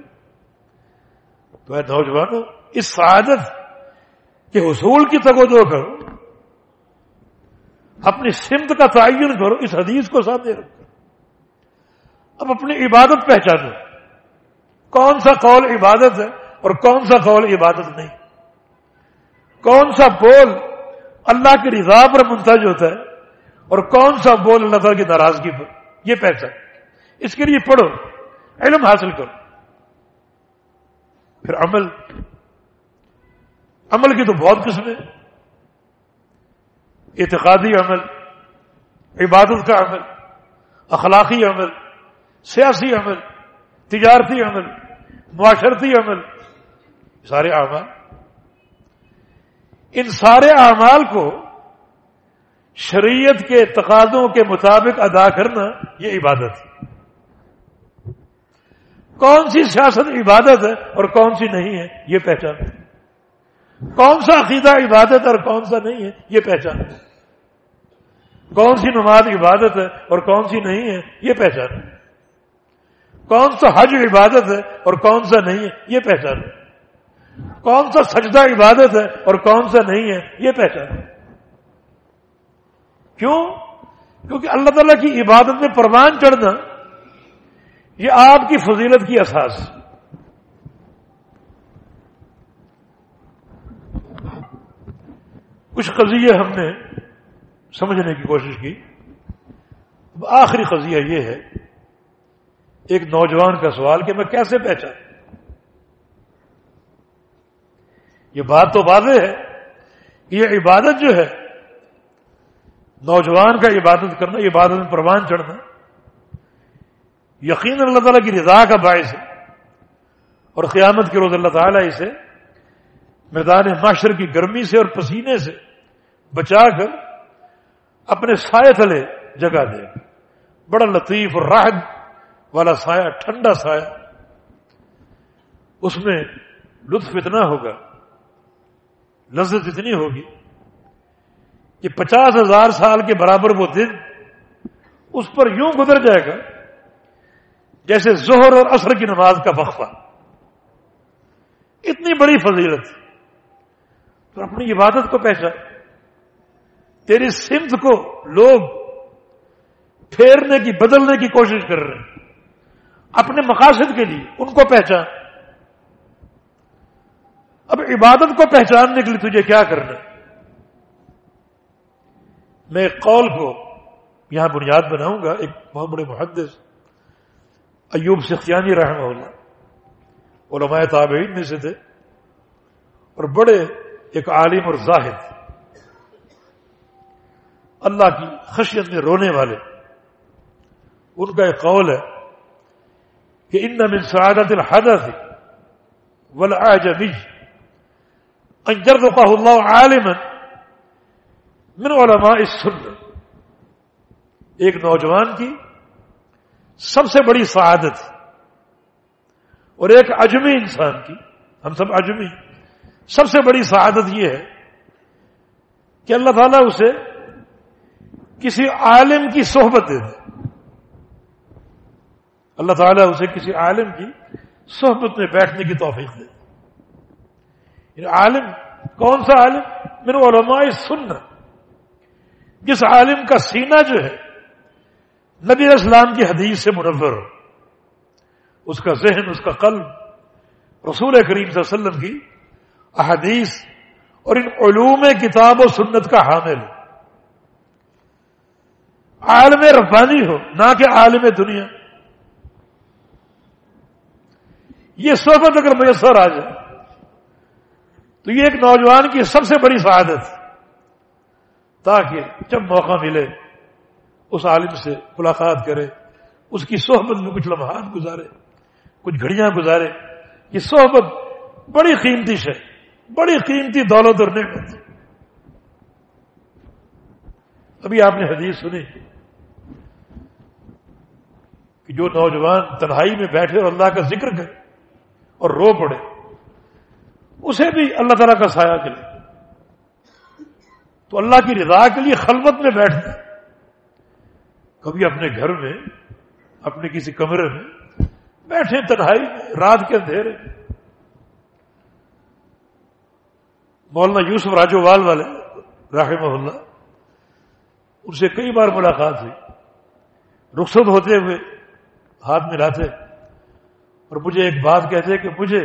تو اے نوجوانوں، اس سعادت کے حصول کی تگودو کرو۔ اپنی سمت کا تعین کرو، اس حدیث کو سامنے رکھو۔ اب اپنی عبادت پہچانو۔ کون سا قول عبادت ہے اور کون سا قول عبادت نہیں؟ کون سا بول اللہ کی رضا پر منتج ہوتا ہے اور کون سا بول اللہ تعالیٰ کی ناراضگی پر؟ یہ پہچان۔ اس کے لیے پڑھو، علم حاصل کرو۔ پھر عمل۔ عمل کی تو بہت قسمیں۔ اعتقادی عمل، عبادت کا عمل، اخلاقی عمل، سیاسی عمل، تجارتی عمل، معاشرتی عمل سارے اعمال۔ ان سارے اعمال کو شریعت کے تقاضوں کے مطابق ادا کرنا یہ عبادت ہے۔ کون سی سیاست عبادت ہے اور کون سی نہیں ہے، یہ پہچان کون سا عقیدہ عبادت اور کون سا نہیں ہے، یہ پہچان۔ کون سی نماز عبادت ہے اور کون سی نہیں ہے، یہ پہچان۔ کون سا حج عبادت ہے اور کون سا نہیں ہے، یہ پہچان۔ کون سا سجدہ عبادت ہے اور کون سا نہیں ہے، یہ پہچان۔ کیوں؟ کیونکہ اللہ تعالیٰ کی عبادت میں پروان چڑھنا، یہ آپ کی فضیلت کی اساس۔ کچھ قضیے ہم نے سمجھنے کی کوشش کی۔ آخری قضیہ یہ ہے، ایک نوجوان کا سوال کہ میں کیسے پہچان؟ یہ بات تو واضح ہے کہ یہ عبادت جو ہے، نوجوان کا عبادت کرنا عبادت میں پروان چڑھنا یقین اللہ تعالیٰ کی رضا کا باعث ہے اور قیامت کے روز اللہ تعالیٰ اسے میدان معاشر کی گرمی سے اور پسینے سے بچا کر اپنے سائے تلے جگہ دے۔ بڑا لطیف اور راحت والا سایہ، ٹھنڈا سایہ۔ اس میں لطف اتنا ہوگا، لذت اتنی ہوگی کہ پچاس ہزار سال کے برابر وہ دن اس پر یوں گزر جائے گا جیسے زہر اور عصر کی نماز کا وقفہ۔ اتنی بڑی فضیلت۔ تو اپنی عبادت کو پہچان تیری سمت کو لوگ پھیرنے کی، بدلنے کی کوشش کر رہے ہیں۔ اپنے مقاصد کے لیے ان کو پہچان۔ اب عبادت کو پہچاننے کے لیے تجھے کیا کرنا میں ایک قول کو یہاں بنیاد بناؤں گا، ایک بہت بڑے محدث ایوب سختیانی رحمہ اللہ، علماء تابعین میں سے تھے اور بڑے ایک عالم اور زاہد۔ اللہ کی خشیت میں رونے والے۔ ان کا ایک قول ہے کہ ان من سعادت الحدث والعجمی انجر رقہ اللہ عالما من علماء السنہ ایک نوجوان کی سب سے بڑی سعادت۔ اور ایک اجمی انسان کی۔ ہم سب اجمی سب سے بڑی سعادت یہ ہے کہ اللہ تعالیٰ اسے کسی عالم کی صحبت دے دے۔ اللہ تعالیٰ اسے کسی عالم کی صحبت میں بیٹھنے کی توفیق دے یعنی عالم، کون سا عالم؟ میرے علماء سننا جس عالم کا سینہ جو ہے، نبی اسلام کی حدیث سے منور اس کا ذہن، اس کا قلب رسول کریم صلی اللہ علیہ وسلم کی احادیث اور ان علوم کتاب و سنت کا حامل عالم ربانی ہو، نہ کہ عالم دنیا۔ یہ صحبت اگر میسر آ جائے، تو یہ ایک نوجوان کی سب سے بڑی سعادت، تاکہ جب موقع ملے، اس عالم سے ملاقات کرے، اس کی صحبت میں کچھ لمحات گزارے، کچھ گھڑیاں گزارے۔ یہ صحبت بڑی قیمتی ہے بڑی قیمتی دولت اور نعمت۔ ابھی آپ نے حدیث سنی کہ جو نوجوان تنہائی میں بیٹھے اور اللہ کا ذکر کرے اور رو پڑے، اسے بھی اللہ تعالیٰ کا سایہ چلے تو اللہ کی رضا کے لیے خلوت میں بیٹھنا کبھی اپنے گھر میں، اپنے کسی کمرے میں بیٹھے تنہائی میں، رات کے اندھیرے مولانا یوسف راجووال والے راہم اللہ، ان سے کئی بار ملاقات ہوئی۔ رخصت ہوتے ہوئے ہاتھ ملاتے، اور مجھے ایک بات کہتے کہ مجھے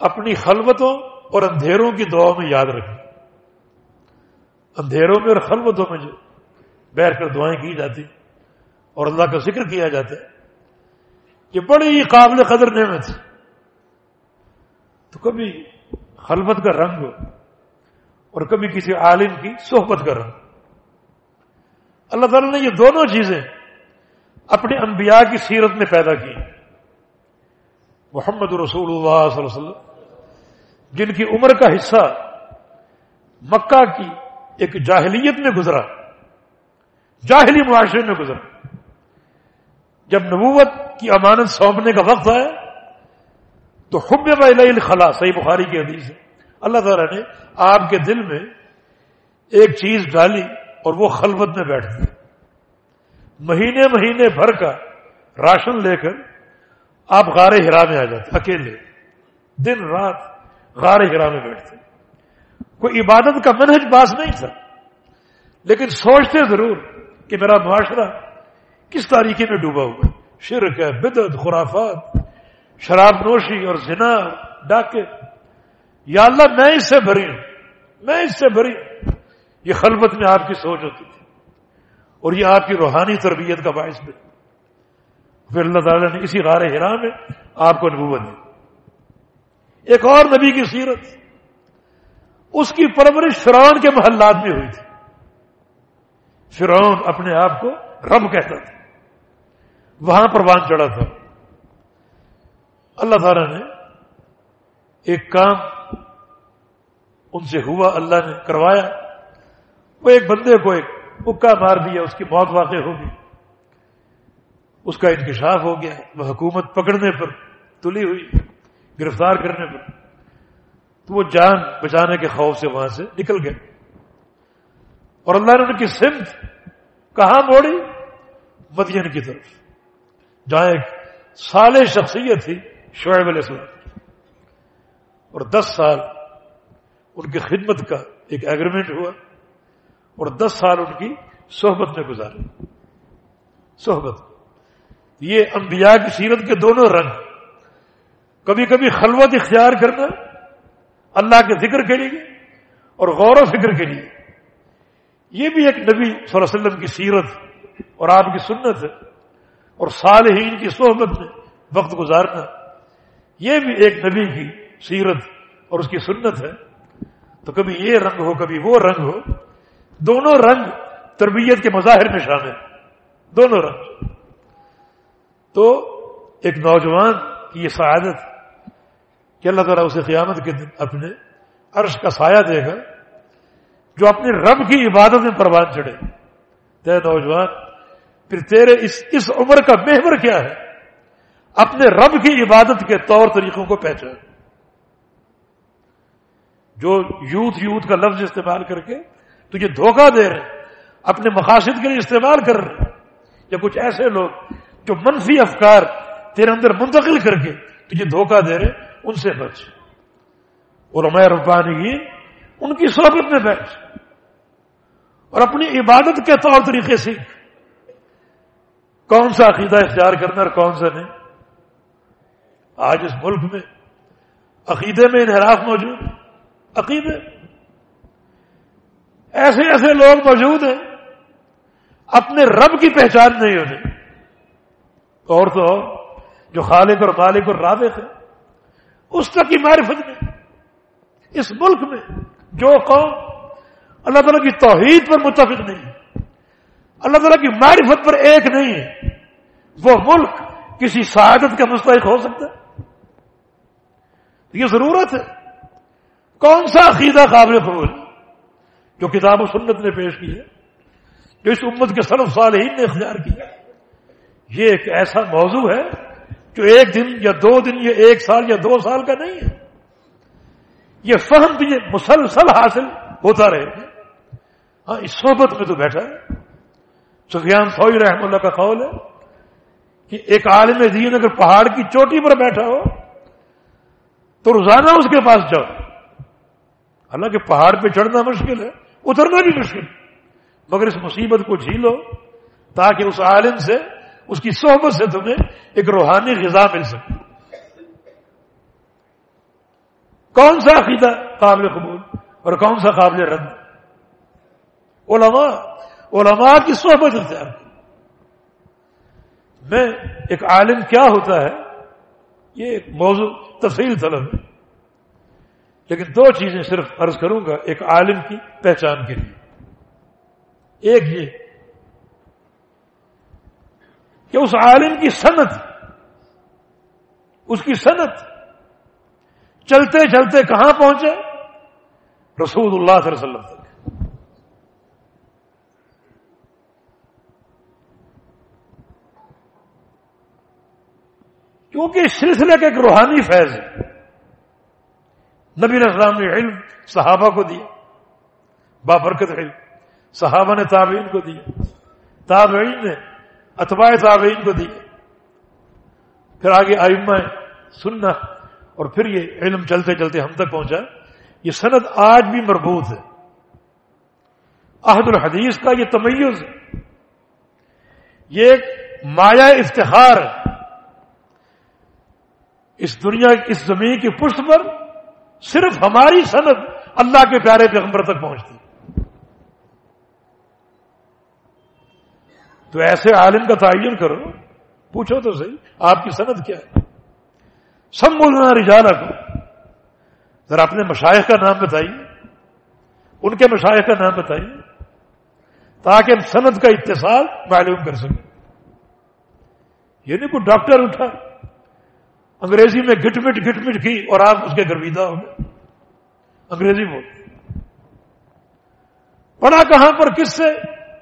اپنی خلوتوں اور اندھیروں کی دعا میں یاد رکھیں۔ اندھیروں میں اور خلوتوں میں جو بیٹھ کر دعائیں کی جاتی، اور اللہ کا ذکر کیا جاتا ہے، یہ بڑی قابل قدر نعمت۔ تو کبھی خلوت کا رنگ اور کبھی کسی عالم کی صحبت کا رنگ۔ اللہ تعالیٰ نے یہ دونوں چیزیں اپنے انبیاء کی سیرت میں پیدا کی۔ محمد رسول اللہ صلی اللہ علیہ وسلم، جن کی عمر کا حصہ مکہ کی ایک جاہلیت میں گزرا، جاہلی معاشرے میں گزرا۔ جب نبوت کی امانت سونپنے کا وقت آیا تو حب خلا، صحیح بخاری کی حدیث ہے۔ اللہ تعالیٰ نے آپ کے دل میں ایک چیز ڈالی اور وہ خلوت میں بیٹھ گئی۔ مہینے مہینے بھر کا راشن لے کر آپ غار ہرا میں آ جاتے، اکیلے۔ دن رات غار ہرا میں بیٹھتے۔ کوئی عبادت کا منہج باس نہیں تھا۔ لیکن سوچتے ضرور کہ میرا معاشرہ کس طریقے میں ڈوبا ہوا شرک ہے بدت خرافات۔ شراب نوشی اور زنا ڈاکے۔ یا اللہ، میں اس سے بھری ہوں۔ میں اس سے بھری ہوں۔ یہ خلبت میں آپ کی سوچ ہوتی تھی۔ اور یہ آپ کی روحانی تربیت کا باعث بھی۔ پھر اللہ تعالیٰ نے اسی غار ہرا میں آپ کو نبوت دی۔ ایک اور نبی کی سیرت۔ اس کی پرورش فرعون کے محلات میں ہوئی تھی۔ فرعون اپنے آپ کو رب کہتا تھا۔ وہاں پر وان چڑھا تھا۔ اللہ تعالیٰ نے ایک کام ان سے ہوا، اللہ نے کروایا۔ وہ ایک بندے کو ایک مکہ مار دیا، اس کی موت واقع ہوگی اس کا انکشاف ہو گیا، وہ حکومت پکڑنے پر تلی ہوئی، گرفتار کرنے پر۔ تو وہ جان بچانے کے خوف سے وہاں سے نکل گئے۔ اور اللہ نے ان کی سمت کہاں موڑی؟ مدین کی طرف۔ جہاں ایک سال شخصیت تھی شعیب علیہ السلام. اور دس سال ان کی خدمت کا ایک ایگریمنٹ ہوا اور دس سال ان کی صحبت میں گزارے صحبت. یہ انبیاء کی سیرت کے دونوں رنگ. کبھی کبھی خلوت اختیار کرنا اللہ کے ذکر کے لیے اور غور و فکر کے لیے. یہ بھی ایک نبی صلی اللہ علیہ وسلم کی سیرت اور آپ کی سنت ہے اور صالحین کی صحبت میں وقت گزارنا. یہ بھی ایک نبی کی سیرت اور اس کی سنت ہے۔ تو کبھی یہ رنگ ہو، کبھی وہ رنگ ہو۔ دونوں رنگ تربیت کے مظاہر میں شامل دونوں رنگ۔ تو ایک نوجوان کی یہ سعادت کہ اللہ تعالیٰ اسے قیامت کے دن اپنے عرش کا سایہ دے گا، جو اپنے رب کی عبادت میں پروان چڑھے۔ تے نوجوان، پھر تیرے اس اس عمر کا محور کیا ہے؟ اپنے رب کی عبادت کے طور طریقوں کو پہچان۔ جو یوتھ یوتھ کا لفظ استعمال کر کے تجھے دھوکہ دے رہے اپنے مقاصد کے لیے استعمال کر رہے یا کچھ ایسے لوگ جو منفی افکار تیرے اندر منتقل کر کے تجھے دھوکہ دے رہے ان سے بچ۔ اور عمیر ربانی ان کی صحبت میں بیٹھ۔ اور اپنی عبادت کے طور طریقے سے کون سا عقیدہ اختیار کرنا اور کون سا نہیں۔ آج اس ملک میں عقیدے میں انحراف موجود عقیدے۔ ایسے ایسے لوگ موجود ہیں، اپنے رب کی پہچان نہیں ہونے اور تو جو خالق اور مالک اور رابق ہے اس تک کی معرفت میں، اس ملک میں جو قوم اللہ تعالیٰ کی توحید پر متفق نہیں ہے، اللہ تعالیٰ کی معرفت پر ایک نہیں ہے، وہ ملک کسی سعادت کا مستحق ہو سکتا ہے۔ یہ ضرورت ہے۔ کون سا عقیدہ قابل قبول؟ جو کتاب و سنت نے پیش کی ہے، جو اس امت کے صرف صالحین نے اختیار کیا یہ ایک ایسا موضوع ہے جو ایک دن یا دو دن یا ایک سال یا دو سال کا نہیں ہے۔ یہ فہم بھی مسلسل حاصل ہوتا رہے گا۔ ہاں اس صحبت میں تو بیٹھا ہے۔ سفیان فوج رحم اللہ کا قول ہے کہ ایک عالم دین اگر پہاڑ کی چوٹی پر بیٹھا ہو تو روزانہ اس کے پاس جاؤ۔ حالانکہ پہاڑ پہ چڑھنا مشکل ہے، اترنا بھی مشکل۔ مگر اس مصیبت کو جھیلو تاکہ اس عالم سے، اس کی صحبت سے تمہیں ایک روحانی غذا مل سکے۔ کون سا عقیدہ قابل قبول اور کون سا قابل رد؟ علماء علماء کی صحبت اختیار۔ میں ایک عالم کیا ہوتا ہے؟ یہ ایک موضوع تفصیل طلب ہے۔ لیکن دو چیزیں صرف عرض کروں گا، ایک عالم کی پہچان کے لیے۔ ایک یہ کہ اس عالم کی صنعت، اس کی صنعت چلتے چلتے کہاں پہنچے؟ رسول اللہ صلی اللہ علیہ وسلم تک کیونکہ اس سلسلے کا ایک روحانی فیض ہے۔ نبی السلام نے علم صحابہ کو دیا، بابرکت علم۔ صحابہ نے تابعین کو دیا، تابعین نے اتباع تابعین کو دیے پھر آگے آئمہ سننا، اور پھر یہ علم چلتے چلتے ہم تک پہنچا۔ یہ سند آج بھی مربوط ہے۔ عہد الحدیث کا یہ تمیز یہ ایک مایا افتخار ہے۔ اس دنیا اس زمین کی پشت پر صرف ہماری سند اللہ کے پیارے پیغمبر تک پہنچتی۔ تو ایسے عالم کا تعین کرو، پوچھو تو صحیح، آپ کی سند کیا ہے؟ سب بولنا رجالا کو ذرا اپنے مشائق کا نام بتائیے۔ ان کے مشائق کا نام بتائیے، تاکہ ہم سند کا اتصال معلوم کر سکیں۔ یہ نہیں کوئی ڈاکٹر اٹھا۔ انگریزی میں گٹ مٹ گٹ مٹ کی اور آپ اس کے گرویدہ ہو گئے انگریزی بول۔ پڑھا کہاں پر، کس سے؟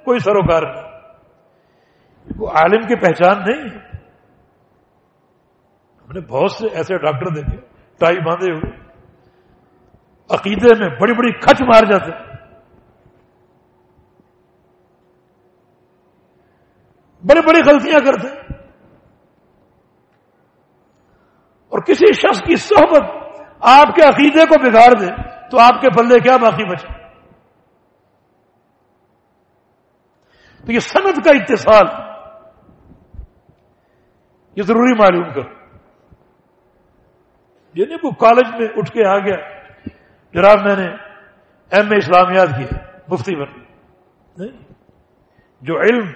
کوئی سروکار نہیں۔ کوئی عالم کی پہچان نہیں ہم نے بہت سے ایسے ڈاکٹر دیکھے، ٹائی باندھے ہوئے۔ عقیدے میں بڑی بڑی کھچ مار جاتے۔ بڑی بڑی غلطیاں کرتے۔ اور کسی شخص کی صحبت آپ کے عقیدے کو بگاڑ دے تو آپ کے پلے کیا باقی بچے؟ تو یہ سند کا اتصال، یہ ضروری معلوم کرو یہ نہیں کوئی کالج میں اٹھ کے آ گیا، جناب میں نے ایم اے اسلامیات کیا مفتی بن۔ جو علم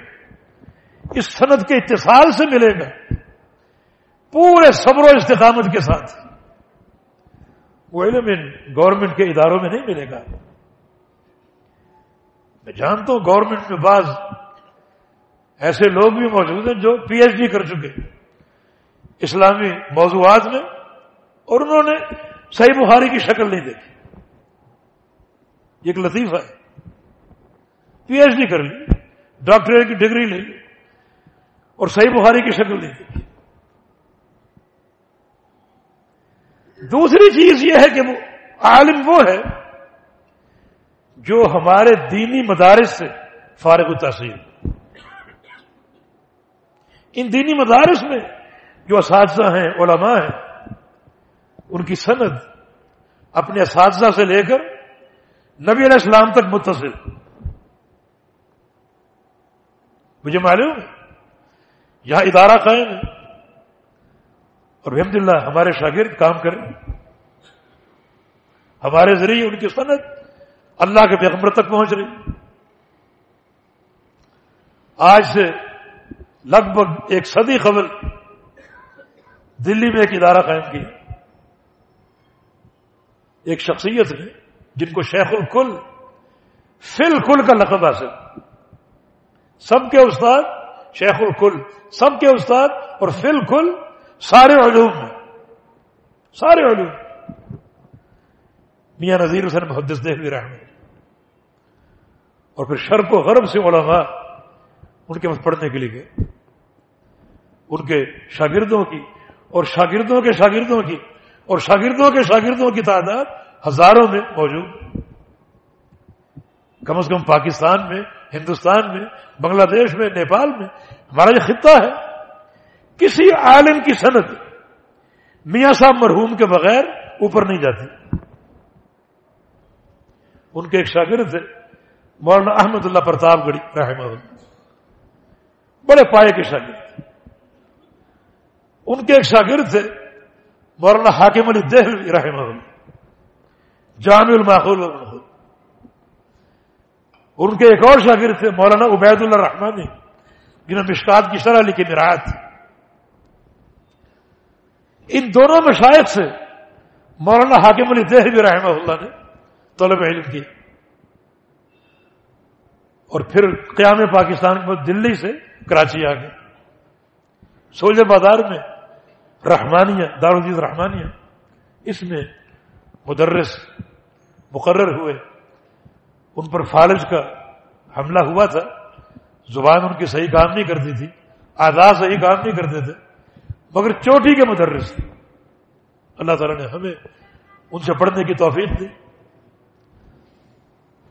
اس سند کے اتصال سے ملے گا۔ پورے صبر و استقامت کے ساتھ۔ وہ علم ان گورنمنٹ کے اداروں میں نہیں ملے گا۔ میں جانتا ہوں گورنمنٹ میں بعض ایسے لوگ بھی موجود ہیں جو پی ایچ ڈی کر چکے۔ اسلامی موضوعات میں اور انہوں نے صحیح بخاری کی شکل نہیں دیکھی۔ ایک لطیفہ ہے۔ پی ایچ ڈی کر لی ڈاکٹریٹ کی ڈگری لے لی اور صحیح بخاری کی شکل نہیں دیکھی۔ دوسری چیز یہ ہے کہ وہ عالم وہ ہے جو ہمارے دینی مدارس سے فارغ التحصیل ان دینی مدارس میں جو اساتذہ ہیں، علماء ہیں، ان کی سند اپنے اساتذہ سے لے کر نبی علیہ السلام تک متصل۔ مجھے معلوم ہے، یہاں ادارہ قائم ہے۔ اور الحمد للہ ہمارے شاگرد کام کریں۔ ہمارے ذریعے ان کی صنعت اللہ کے پیغمبر تک پہنچ رہی۔ آج سے لگ بھگ ایک صدی قبل دلی میں ایک ادارہ قائم کیا۔ ایک شخصیت نے جن کو شیخ الکل، فل کل کا لقب حاصل۔ سب کے استاد شیخ الکل، سب کے استاد اور فل کل سارے علوم میں سارے علوم۔ میاں نذیر حسین محدث بھی رحمت اور پھر شرق و غرب سے علماء ان کے پاس پڑھنے کے لیے گئے۔ ان کے شاگردوں کی اور شاگردوں کے شاگردوں کی اور شاگردوں کے شاگردوں کی تعداد ہزاروں میں موجود۔ کم از کم پاکستان میں، ہندوستان میں، بنگلہ دیش میں، نیپال میں۔ ہمارا یہ خطہ ہے کسی عالم کی صنعت میاں صاحب مرحوم کے بغیر اوپر نہیں جاتی۔ ان کے ایک شاگرد تھے، مولانا احمد اللہ پرتاپ گڑی رحمہ اللہ۔ بڑے پائے کے شاگرد ان کے ایک شاگرد تھے، مولانا حاکم علی دہل رحمہ اللہ۔ جامع الماخول ان کے ایک اور شاگرد تھے، مولانا عبید اللہ رحمانی جنہوں نے مشکات کی شرح لکھی مرایت ان دونوں مشائق سے مولانا حاکم علی بھی رحمہ اللہ نے طلب علم کی۔ اور پھر قیام پاکستان میں دلی سے کراچی آ گئے۔ سولہ بازار میں رحمانیہ دارالدین رحمانیہ، اس میں مدرس مقرر ہوئے۔ ان پر فالج کا حملہ ہوا تھا۔ زبان ان کی صحیح کام نہیں کرتی تھی، آزاد صحیح کام نہیں کرتے تھے۔ مگر چوٹی کے مدرس تھے اللہ تعالیٰ نے ہمیں ان سے پڑھنے کی توفیق دی۔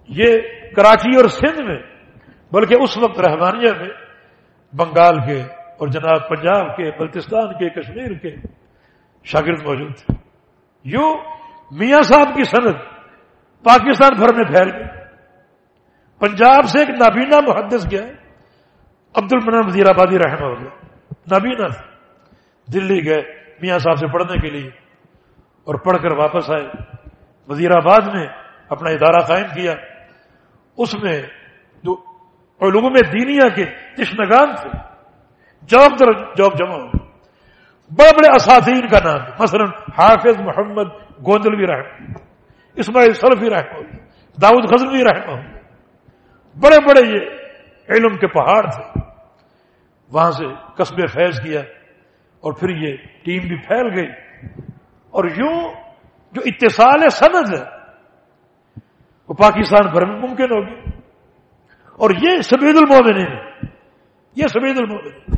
یہ کراچی اور سندھ میں، بلکہ اس وقت رحمانیہ میں، بنگال کے اور جناب پنجاب کے، بلتستان کے، کشمیر کے شاگرد موجود تھے۔ یوں میاں صاحب کی صنعت پاکستان بھر میں پھیل گئی۔ پنجاب سے ایک نابینا محدث گیا عبد المن وزیر آبادی رحمہ اللہ۔ نابینا تھا۔ دلی گئے میاں صاحب سے پڑھنے کے لیے اور پڑھ کر واپس آئے۔ وزیر آباد میں اپنا ادارہ قائم کیا۔ اس میں جو علوم میں دینیا کے چشمگان تھے جواب در جواب جمع ہو بڑے بڑے اساتین کا نام، مثلا حافظ محمد گوندلوی رحم، اسماعیل سلفی رحم، داؤد غزلوی رحم۔ بڑے بڑے یہ علم کے پہاڑ تھے۔ وہاں سے قصبے فیض کیا۔ اور پھر یہ ٹیم بھی پھیل گئی۔ اور یوں جو اتصال سند ہے، وہ پاکستان بھر میں ممکن ہوگی۔ اور یہ سبید المومنین ہے۔ یہ سبید المومنین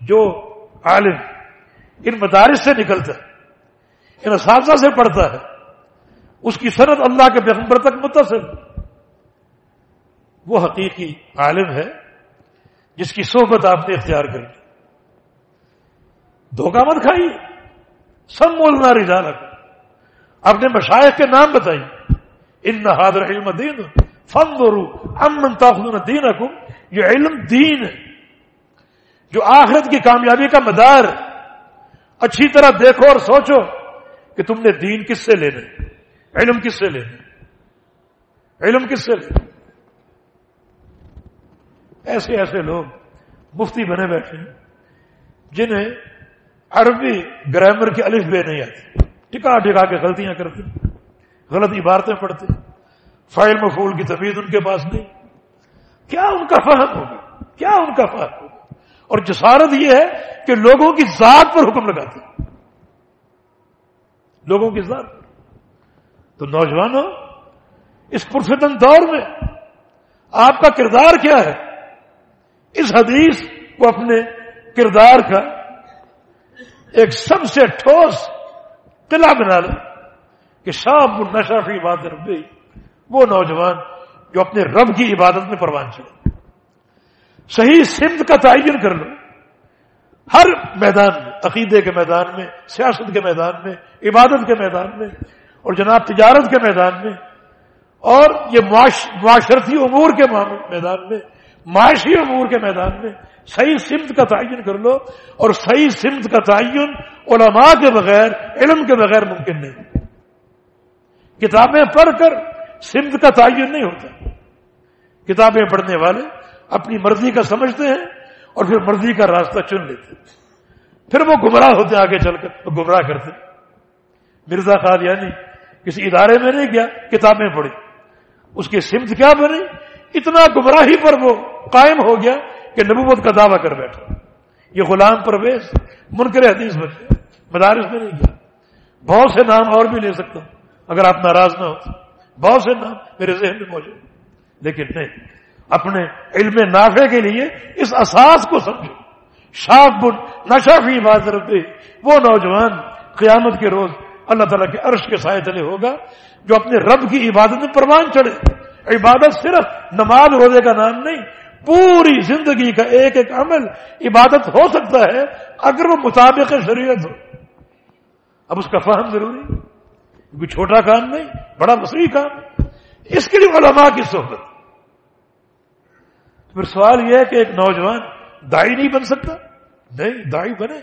جو عالم ان مدارس سے نکلتا ہے، ان اساتذہ سے پڑھتا ہے، اس کی صنعت اللہ کے پیغمبر تک متصل۔ وہ حقیقی عالم ہے جس کی صحبت آپ نے اختیار کر لی۔ دھوکہ مت کھائیے سب مولنا رجال اپنے مشائق کے نام بتائیے ان نہ علم دین فن دورو امن تاخن دین یہ علم دین ہے۔ جو آخرت کی کامیابی کا مدار اچھی طرح دیکھو اور سوچو کہ تم نے دین کس سے لینے علم کس سے لینے علم کس سے لینے ایسے ایسے لوگ مفتی بنے بیٹھے ہیں، جنہیں عربی گرامر کی الف بے نہیں آتی۔ ٹکا ٹکا کے غلطیاں کرتے۔ غلط عبارتیں پڑھتے۔ فائل مفول کی تمیز ان کے پاس نہیں۔ کیا ان کا فہم ہوگا؟ کیا ان کا فہم ہوگا؟ اور جسارت یہ ہے کہ لوگوں کی ذات پر حکم لگاتے۔ لوگوں کی ذات۔ پر تو نوجوانوں، اس پرفتن دور میں آپ کا کردار کیا ہے؟ اس حدیث کو اپنے کردار کا ایک سب سے ٹھوس قلعہ بنا لیں کہ شام نشا کی عبادت ربی وہ نوجوان جو اپنے رب کی عبادت میں پروان چلے صحیح سمت کا تعین کر لو۔ ہر میدان میں، عقیدے کے میدان میں، سیاست کے میدان میں، عبادت کے میدان میں اور جناب تجارت کے میدان میں اور یہ معاشرتی امور کے میدان میں معاشی امور کے میدان میں صحیح سمت کا تعین کر لو اور صحیح سمت کا تعین علماء کے بغیر، علم کے بغیر ممکن نہیں۔ کتابیں پڑھ کر سمت کا تعین نہیں ہوتا۔ کتابیں پڑھنے والے اپنی مرضی کا سمجھتے ہیں اور پھر مرضی کا راستہ چن لیتے ہیں۔ پھر وہ گمراہ ہوتے ہیں، آگے چل کر گمراہ کرتے مرزا خان یعنی کسی ادارے میں نہیں گیا، کتابیں پڑھی۔ اس کی سمت کیا بنی؟ اتنا گمراہی پر وہ قائم ہو گیا کہ نبوت کا دعویٰ کر بیٹھا۔ یہ غلام پرویز، منکر حدیث بن گیا مدارس میں نہیں گیا۔ بہت سے نام اور بھی لے سکتا ہوں، اگر آپ ناراض نہ ہو۔ بہت سے نام میرے ذہن میں موجود لیکن نہیں، اپنے علم نافع کے لیے اس اساس کو سمجھو۔ شاپ بن نشا فی معذرت، وہ نوجوان قیامت کے روز اللہ تعالیٰ کے عرش کے سائے تلے ہوگا، جو اپنے رب کی عبادت میں پروان چڑھے۔ عبادت صرف نماز روزے کا نام نہیں، پوری زندگی کا ایک ایک عمل عبادت ہو سکتا ہے اگر وہ مطابق شریعت ہو۔ اب اس کا فہم ضروری کوئی چھوٹا کام نہیں، بڑا وسیع کام۔ اس کے لیے علماء کی صحبت۔ پھر سوال یہ ہے کہ ایک نوجوان دائی نہیں بن سکتا؟ نہیں، دائی بنے۔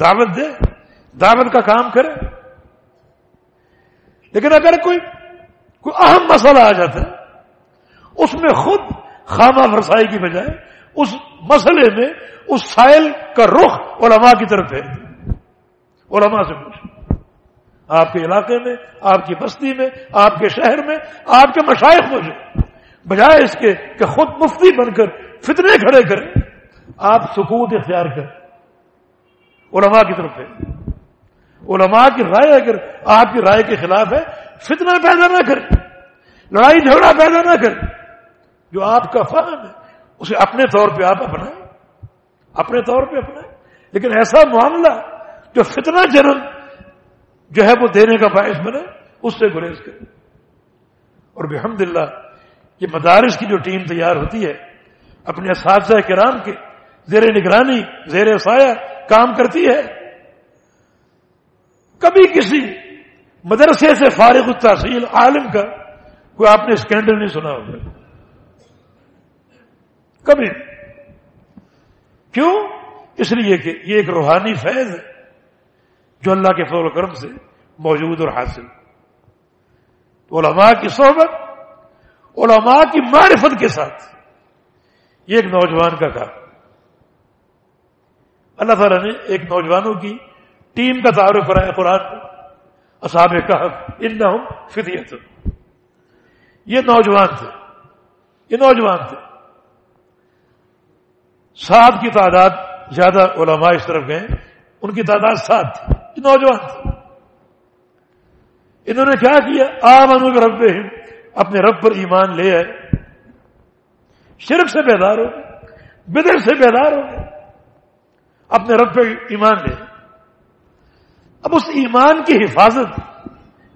دعوت دے، دعوت کا کام کرے۔ لیکن اگر کوئی کوئی اہم مسئلہ آ جاتا ہے اس میں خود خامہ ورسائی کی بجائے اس مسئلے میں اس سائل کا رخ علماء کی طرف ہے علماء سے پوچھ آپ کے علاقے میں، آپ کی بستی میں، آپ کے شہر میں، آپ کے مشائق موجود بجائے اس کے کہ خود مفتی بن کر فتنے کھڑے کریں۔ آپ سکوت اختیار کریں۔ علماء کی طرف ہے علماء کی رائے اگر آپ کی رائے کے خلاف ہے، فتنہ پیدا نہ کریں۔ لڑائی جھگڑا پیدا نہ کریں۔ جو آپ کا فہم ہے، اسے اپنے طور پہ آپ اپنائیں۔ اپنے طور پہ اپنائیں۔ لیکن ایسا معاملہ جو فتنہ جنم جو ہے وہ دینے کا باعث بنے، اس سے گریز کرے اور بحمد اللہ، یہ مدارس کی جو ٹیم تیار ہوتی ہے، اپنے اساتذہ کرام کے زیر نگرانی، زیر سایہ کام کرتی ہے۔ کبھی کسی مدرسے سے فارغ التحصیل عالم کا کوئی آپ نے اسکینڈل نہیں سنا ہوگا۔ کبھی۔ کیوں؟ اس لیے کہ یہ ایک روحانی فیض ہے جو اللہ کے فضل و کرم سے موجود اور حاصل۔ علماء کی صحبت، علماء کی معرفت کے ساتھ یہ ایک نوجوان کا کام۔ اللہ تعالیٰ نے ایک نوجوانوں کی ٹیم کا تعارف کرایا قرآن اصحاب کہ ان فدیت یہ نوجوان تھے۔ یہ نوجوان تھے۔ سات کی تعداد زیادہ علماء اس طرف گئے، ان کی تعداد سات تھی، یہ نوجوان تھے۔ انہوں نے کیا کیا؟ آمن رب اپنے رب پر ایمان لے آئے۔ شرک سے بیدار ہو بدر سے بیدار ہو اپنے رب پہ ایمان لے اب اس ایمان کی حفاظت،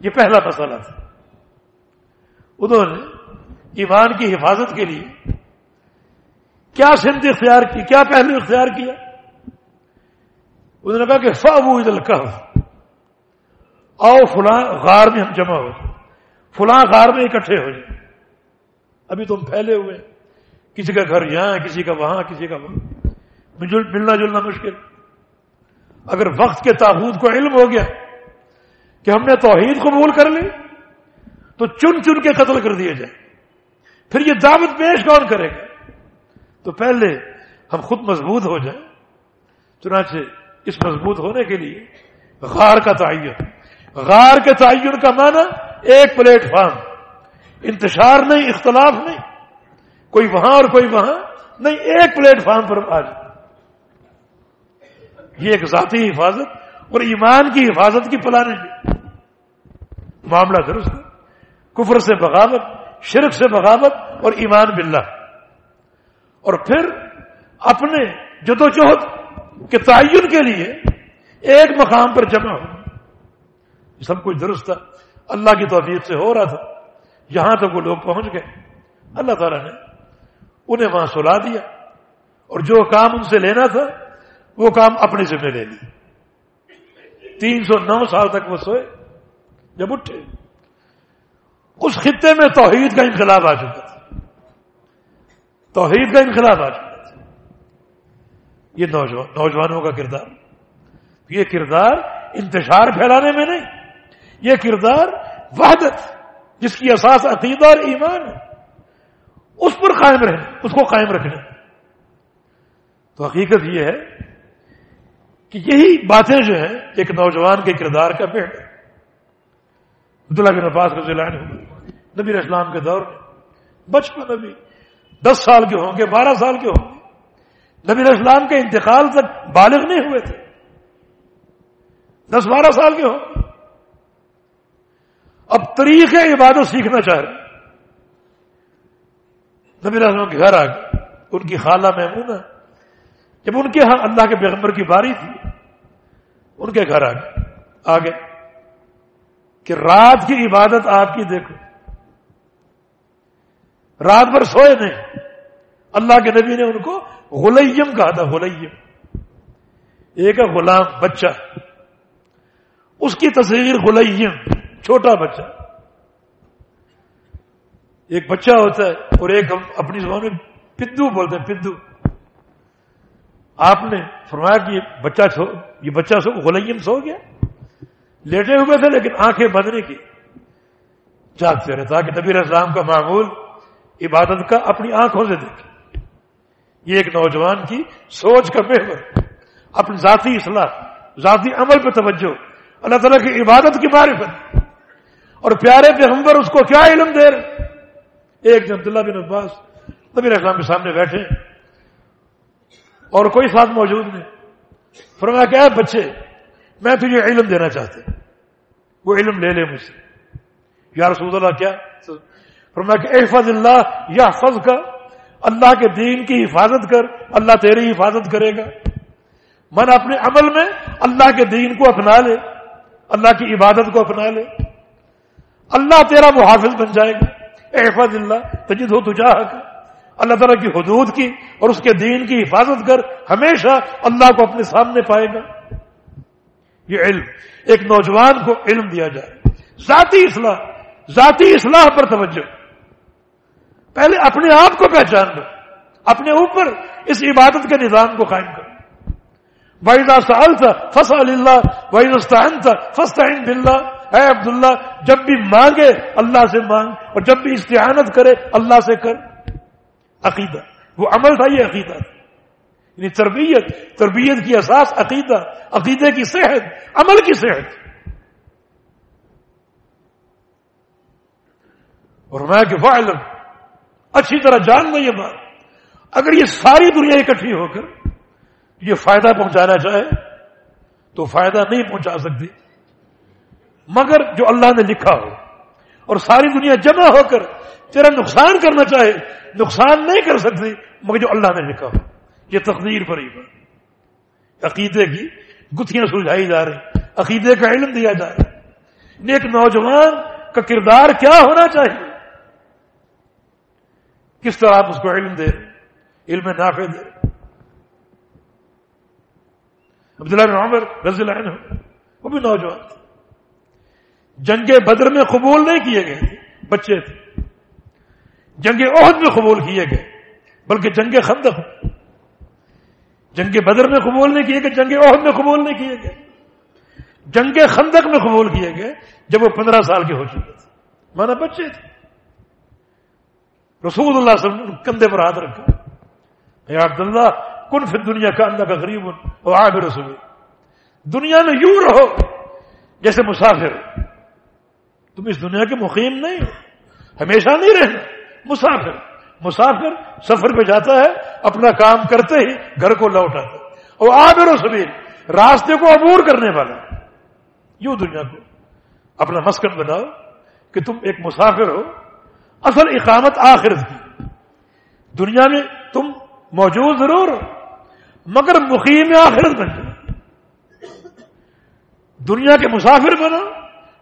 یہ پہلا مسئلہ تھا۔ انہوں نے ایمان کی حفاظت کے لیے کیا سمت اختیار کی؟ کیا پہلو اختیار کیا؟ انہوں نے کہا کہ فابو عید القف آؤ فلاں غار میں ہم جمع ہو جائیں فلاں غار میں اکٹھے ہو جائیں ابھی تم پھیلے ہوئے کسی کا گھر یہاں کسی کا وہاں، کسی کا وہاں۔ ملنا جلنا مشکل۔ اگر وقت کے تابوت کو علم ہو گیا کہ ہم نے توحید قبول کر لی، تو چن چن کے قتل کر دیے جائے پھر یہ دعوت پیش کون کرے گا؟ تو پہلے ہم خود مضبوط ہو جائیں، چنانچہ اس مضبوط ہونے کے لیے غار کا تعین۔ غار کے تعین کا معنی ایک پلیٹ فارم۔ انتشار نہیں، اختلاف نہیں۔ کوئی وہاں اور کوئی وہاں نہیں، ایک پلیٹ فارم پر آ جائے یہ ایک ذاتی حفاظت اور ایمان کی حفاظت کی پلاننگ معاملہ درست کفر سے بغاوت، شرک سے بغاوت اور ایمان باللہ۔ اور پھر اپنے جدوجہد کے تعین کے لیے ایک مقام پر جمع ہو۔ سب کچھ درست تھا۔ اللہ کی توفیق سے ہو رہا تھا۔ یہاں تک وہ لوگ پہنچ گئے۔ اللہ تعالیٰ نے انہیں وہاں سلا دیا۔ اور جو کام ان سے لینا تھا، وہ کام اپنے ذمہ لے لی۔ تین سو نو سال تک وہ سوئے۔ جب اٹھے۔ اس خطے میں توحید کا انقلاب آ چکا تھا۔ توحید کا انقلاب آ چکا تھا یہ نوجوانوں کا کردار۔ یہ کردار انتشار پھیلانے میں نہیں۔ یہ کردار وحدت، جس کی اساس عقیدہ اور ایمان ہے۔ اس پر قائم رہنا، اس کو قائم رکھنا۔ تو حقیقت یہ ہے کہ یہی باتیں جو ہیں، ایک نوجوان کے کردار کا پیڑ عبداللہ بن عباس رضی اللہ عنہ، نبی اسلام کے دور میں، بچپن ابھی دس سال کے ہوں گے، بارہ سال کے ہوں گے۔ نبی اسلام کے انتقال تک بالغ نہیں ہوئے تھے۔ دس بارہ سال کے ہوں گے۔ اب طریقے عبادت سیکھنا چاہ رہے نبی السلام کے گھر آ گئے ان کی خالہ محمود جب ان کے ہاں اللہ کے پیغمبر کی باری تھی، ان کے گھر آ گئے آگے کہ رات کی عبادت آپ کی دیکھو۔ رات بھر سوئے نہیں اللہ کے نبی نے ان کو غلیم کہا تھا، غلیم۔ ایک غلام بچہ، اس کی تصویر غلیم، چھوٹا بچہ۔ ایک بچہ ہوتا ہے اور ایک ہم اپنی زبان میں پدو بولتے ہیں پدو آپ نے فرمایا کہ یہ بچہ سو، یہ بچہ سو، غلیم سو گیا۔ لیٹے ہوئے تھے لیکن آنکھیں بندنے کی۔ جاگتے رہے تاکہ نبی اسلام کا معمول عبادت کا اپنی آنکھوں سے دیکھے۔ یہ ایک نوجوان کی سوچ کا محور اپنی ذاتی اصلاح، ذاتی عمل پہ توجہ، اللہ تعالیٰ کی عبادت کی معرفت۔ اور پیارے پیغمبر، اس کو کیا علم دے رہے ایک دن عبداللہ بن عباس نبی اسلام کے سامنے بیٹھے اور کوئی ساتھ موجود نہیں۔ فرمایا کیا بچے، میں تجھے علم دینا چاہتے وہ علم لے لے مجھ سے۔ یا رسول اللہ، کیا؟ فرمایا کہ احفظ اللہ یا فض کا، اللہ کے دین کی حفاظت کر، اللہ تیری حفاظت کرے گا۔ من اپنے عمل میں اللہ کے دین کو اپنا لے، اللہ کی عبادت کو اپنا لے۔ اللہ تیرا محافظ بن جائے گا۔ احفظ اللہ تجد ہو تجاہ اللہ تعالیٰ کی حدود کی اور اس کے دین کی حفاظت کر، ہمیشہ اللہ کو اپنے سامنے پائے گا۔ یہ علم، ایک نوجوان کو علم دیا جائے۔ ذاتی اصلاح ذاتی اصلاح پر توجہ۔ پہلے اپنے آپ کو پہچان لو، اپنے اوپر اس عبادت کے نظام کو قائم کرو وحیدہ سال تھا فص اللہ وحید تھا فسطین بلّہ اے عبداللہ، جب بھی مانگے، اللہ سے مانگ، اور جب بھی استعانت کرے، اللہ سے کر۔ عقیدہ، وہ عمل تھا یہ عقیدہ۔ تھا یعنی تربیت تربیت کی اساس عقیدہ، عقیدے کی صحت، عمل کی صحت۔ اور میں کہ فعلم اچھی طرح جان لو یہ بات۔ اگر یہ ساری دنیا اکٹھی ہو کر یہ فائدہ پہنچانا چاہے، تو فائدہ نہیں پہنچا سکتی۔ مگر جو اللہ نے لکھا ہو اور ساری دنیا جمع ہو کر تیرا نقصان کرنا چاہے، نقصان نہیں کر سکتی، مگر جو اللہ نے لکھا ہو۔ یہ تقدیر پر ہی بات۔ عقیدے کی گتھیاں سلجھائی جا رہی عقیدے کا علم دیا جا رہا ہے۔ ایک نوجوان کا کردار کیا ہونا چاہیے؟ کس طرح آپ اس کو علم دے علم نافع دے عبداللہ بن عمر رضی اللہ عنہ، وہ بھی نوجوان تھے۔ جنگ بدر میں قبول نہیں کیے گئے بچے تھے۔ جنگ عہد میں قبول کیے گئے، بلکہ جنگ خندق۔ جنگ بدر میں قبول نہیں کیے گئے، جنگ عہد میں قبول نہیں کیے گئے۔ جنگ خندق میں قبول کیے گئے، جب وہ پندرہ سال کے ہو چکے تھے۔ مانا بچے تھے۔ رسول اللہ صلی اللہ علیہ وسلم کندھے پر ہاتھ رکھا عبداللہ کن پھر دنیا کا اندر کا غریب اور آب رسول دنیا میں یوں رہو جیسے مسافر تم اس دنیا کے مقیم نہیں ہو ہمیشہ نہیں رہنا مسافر مسافر سفر پہ جاتا ہے اپنا کام کرتے ہی گھر کو لوٹ آتا اور آبر و سبیر راستے کو عبور کرنے والا یوں دنیا کو اپنا مسکن بناؤ کہ تم ایک مسافر ہو اصل اقامت آخرت کی دنیا میں تم موجود ضرور ہو مگر مقیم آخرت بن جاؤ دنیا کے مسافر بنا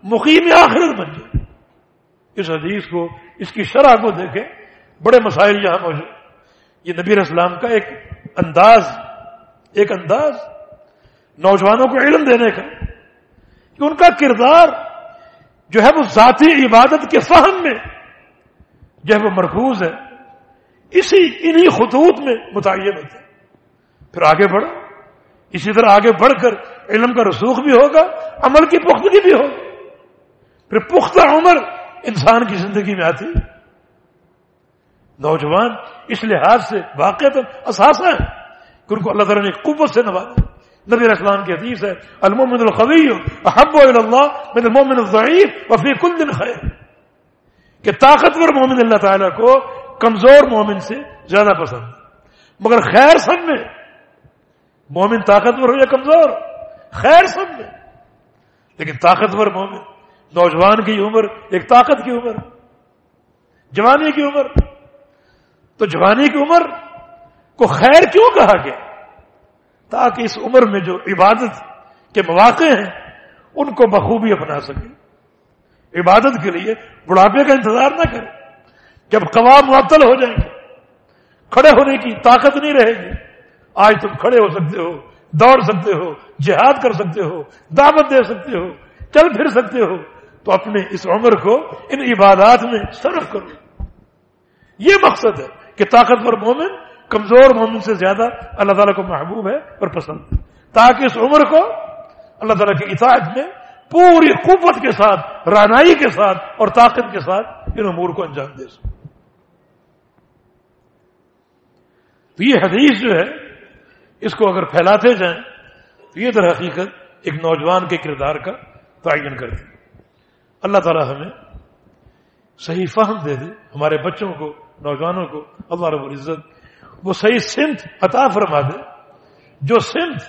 مقیم آخرت بن جائے اس حدیث کو، اس کی شرح کو دیکھیں، بڑے مسائل یہاں موجود یہ نبی اسلام کا ایک انداز ایک انداز نوجوانوں کو علم دینے کا، کہ ان کا کردار جو ہے وہ ذاتی عبادت کے فہم میں جو ہے وہ مرکوز ہے، اسی انہی خطوط میں متعین ہوتا ہے پھر آگے بڑھو اسی طرح آگے بڑھ کر علم کا رسوخ بھی ہوگا، عمل کی پختگی بھی ہوگی۔ پھر پختہ عمر انسان کی زندگی میں آتی۔ نوجوان اس لحاظ سے واقع اثاثہ ہے۔ کہ ان کو اللہ تعالیٰ نے قوت سے نوازا۔ نبی اسلام کی حدیث ہے المومن القوی احب اللہ من المومن الضعیف وفی کل دن خیر۔ کہ طاقتور مومن اللہ تعالیٰ کو کمزور مومن سے زیادہ پسند۔ مگر خیر سب میں مومن طاقتور ہو یا کمزور؟ خیر سب میں۔ لیکن طاقتور مومن نوجوان کی عمر، ایک طاقت کی عمر، جوانی کی عمر۔ تو جوانی کی عمر کو خیر کیوں کہا گیا؟ تاکہ اس عمر میں جو عبادت کے مواقع ہیں، ان کو بخوبی اپنا سکے عبادت کے لیے بڑھاپے کا انتظار نہ کرے۔ جب قوام معطل ہو جائیں گے، کھڑے ہونے کی طاقت نہیں رہے گی۔ آج تم کھڑے ہو سکتے ہو، دوڑ سکتے ہو، جہاد کر سکتے ہو، دعوت دے سکتے ہو، چل پھر سکتے ہو، تو اپنے اس عمر کو ان عبادات میں صرف کرو۔ یہ مقصد ہے کہ طاقتور مومن، کمزور مومن سے زیادہ اللہ تعالیٰ کو محبوب ہے اور پسند۔ ہے تاکہ اس عمر کو اللہ تعالیٰ کی اطاعت میں پوری قوت کے ساتھ، رانائی کے ساتھ اور طاقت کے ساتھ ان امور کو انجام دے سکے۔ تو یہ حدیث جو ہے، اس کو اگر پھیلاتے جائیں، تو یہ در حقیقت ایک نوجوان کے کردار کا تعین کرتی اللہ تعالیٰ ہمیں صحیح فہم دے دے، ہمارے بچوں کو، نوجوانوں کو، اللہ رب العزت وہ صحیح سمت عطا فرما دے، جو سمت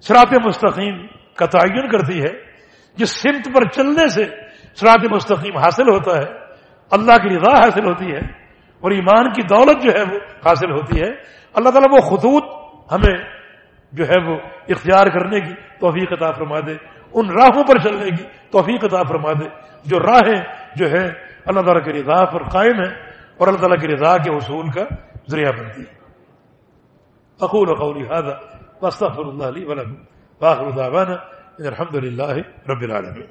سرات مستقیم کا تعین کرتی ہے جس سمت پر چلنے سے سرات مستقیم حاصل ہوتا ہے، اللہ کی رضا حاصل ہوتی ہے، اور ایمان کی دولت جو ہے وہ حاصل ہوتی ہے۔ اللہ تعالیٰ وہ خطوط ہمیں جو ہے وہ اختیار کرنے کی توفیق عطا فرما دے، ان راہوں پر چلنے کی توفیق عطا فرما دے۔ جو راہیں جو ہے اللہ تعالیٰ کی رضا پر قائم ہے اور اللہ تعالیٰ کی رضا کے اصول کا ذریعہ بنتی ہے اقول قولی هذا، واستغفر الله لي ولكم واخر دعوانا الحمد للہ رب العالمین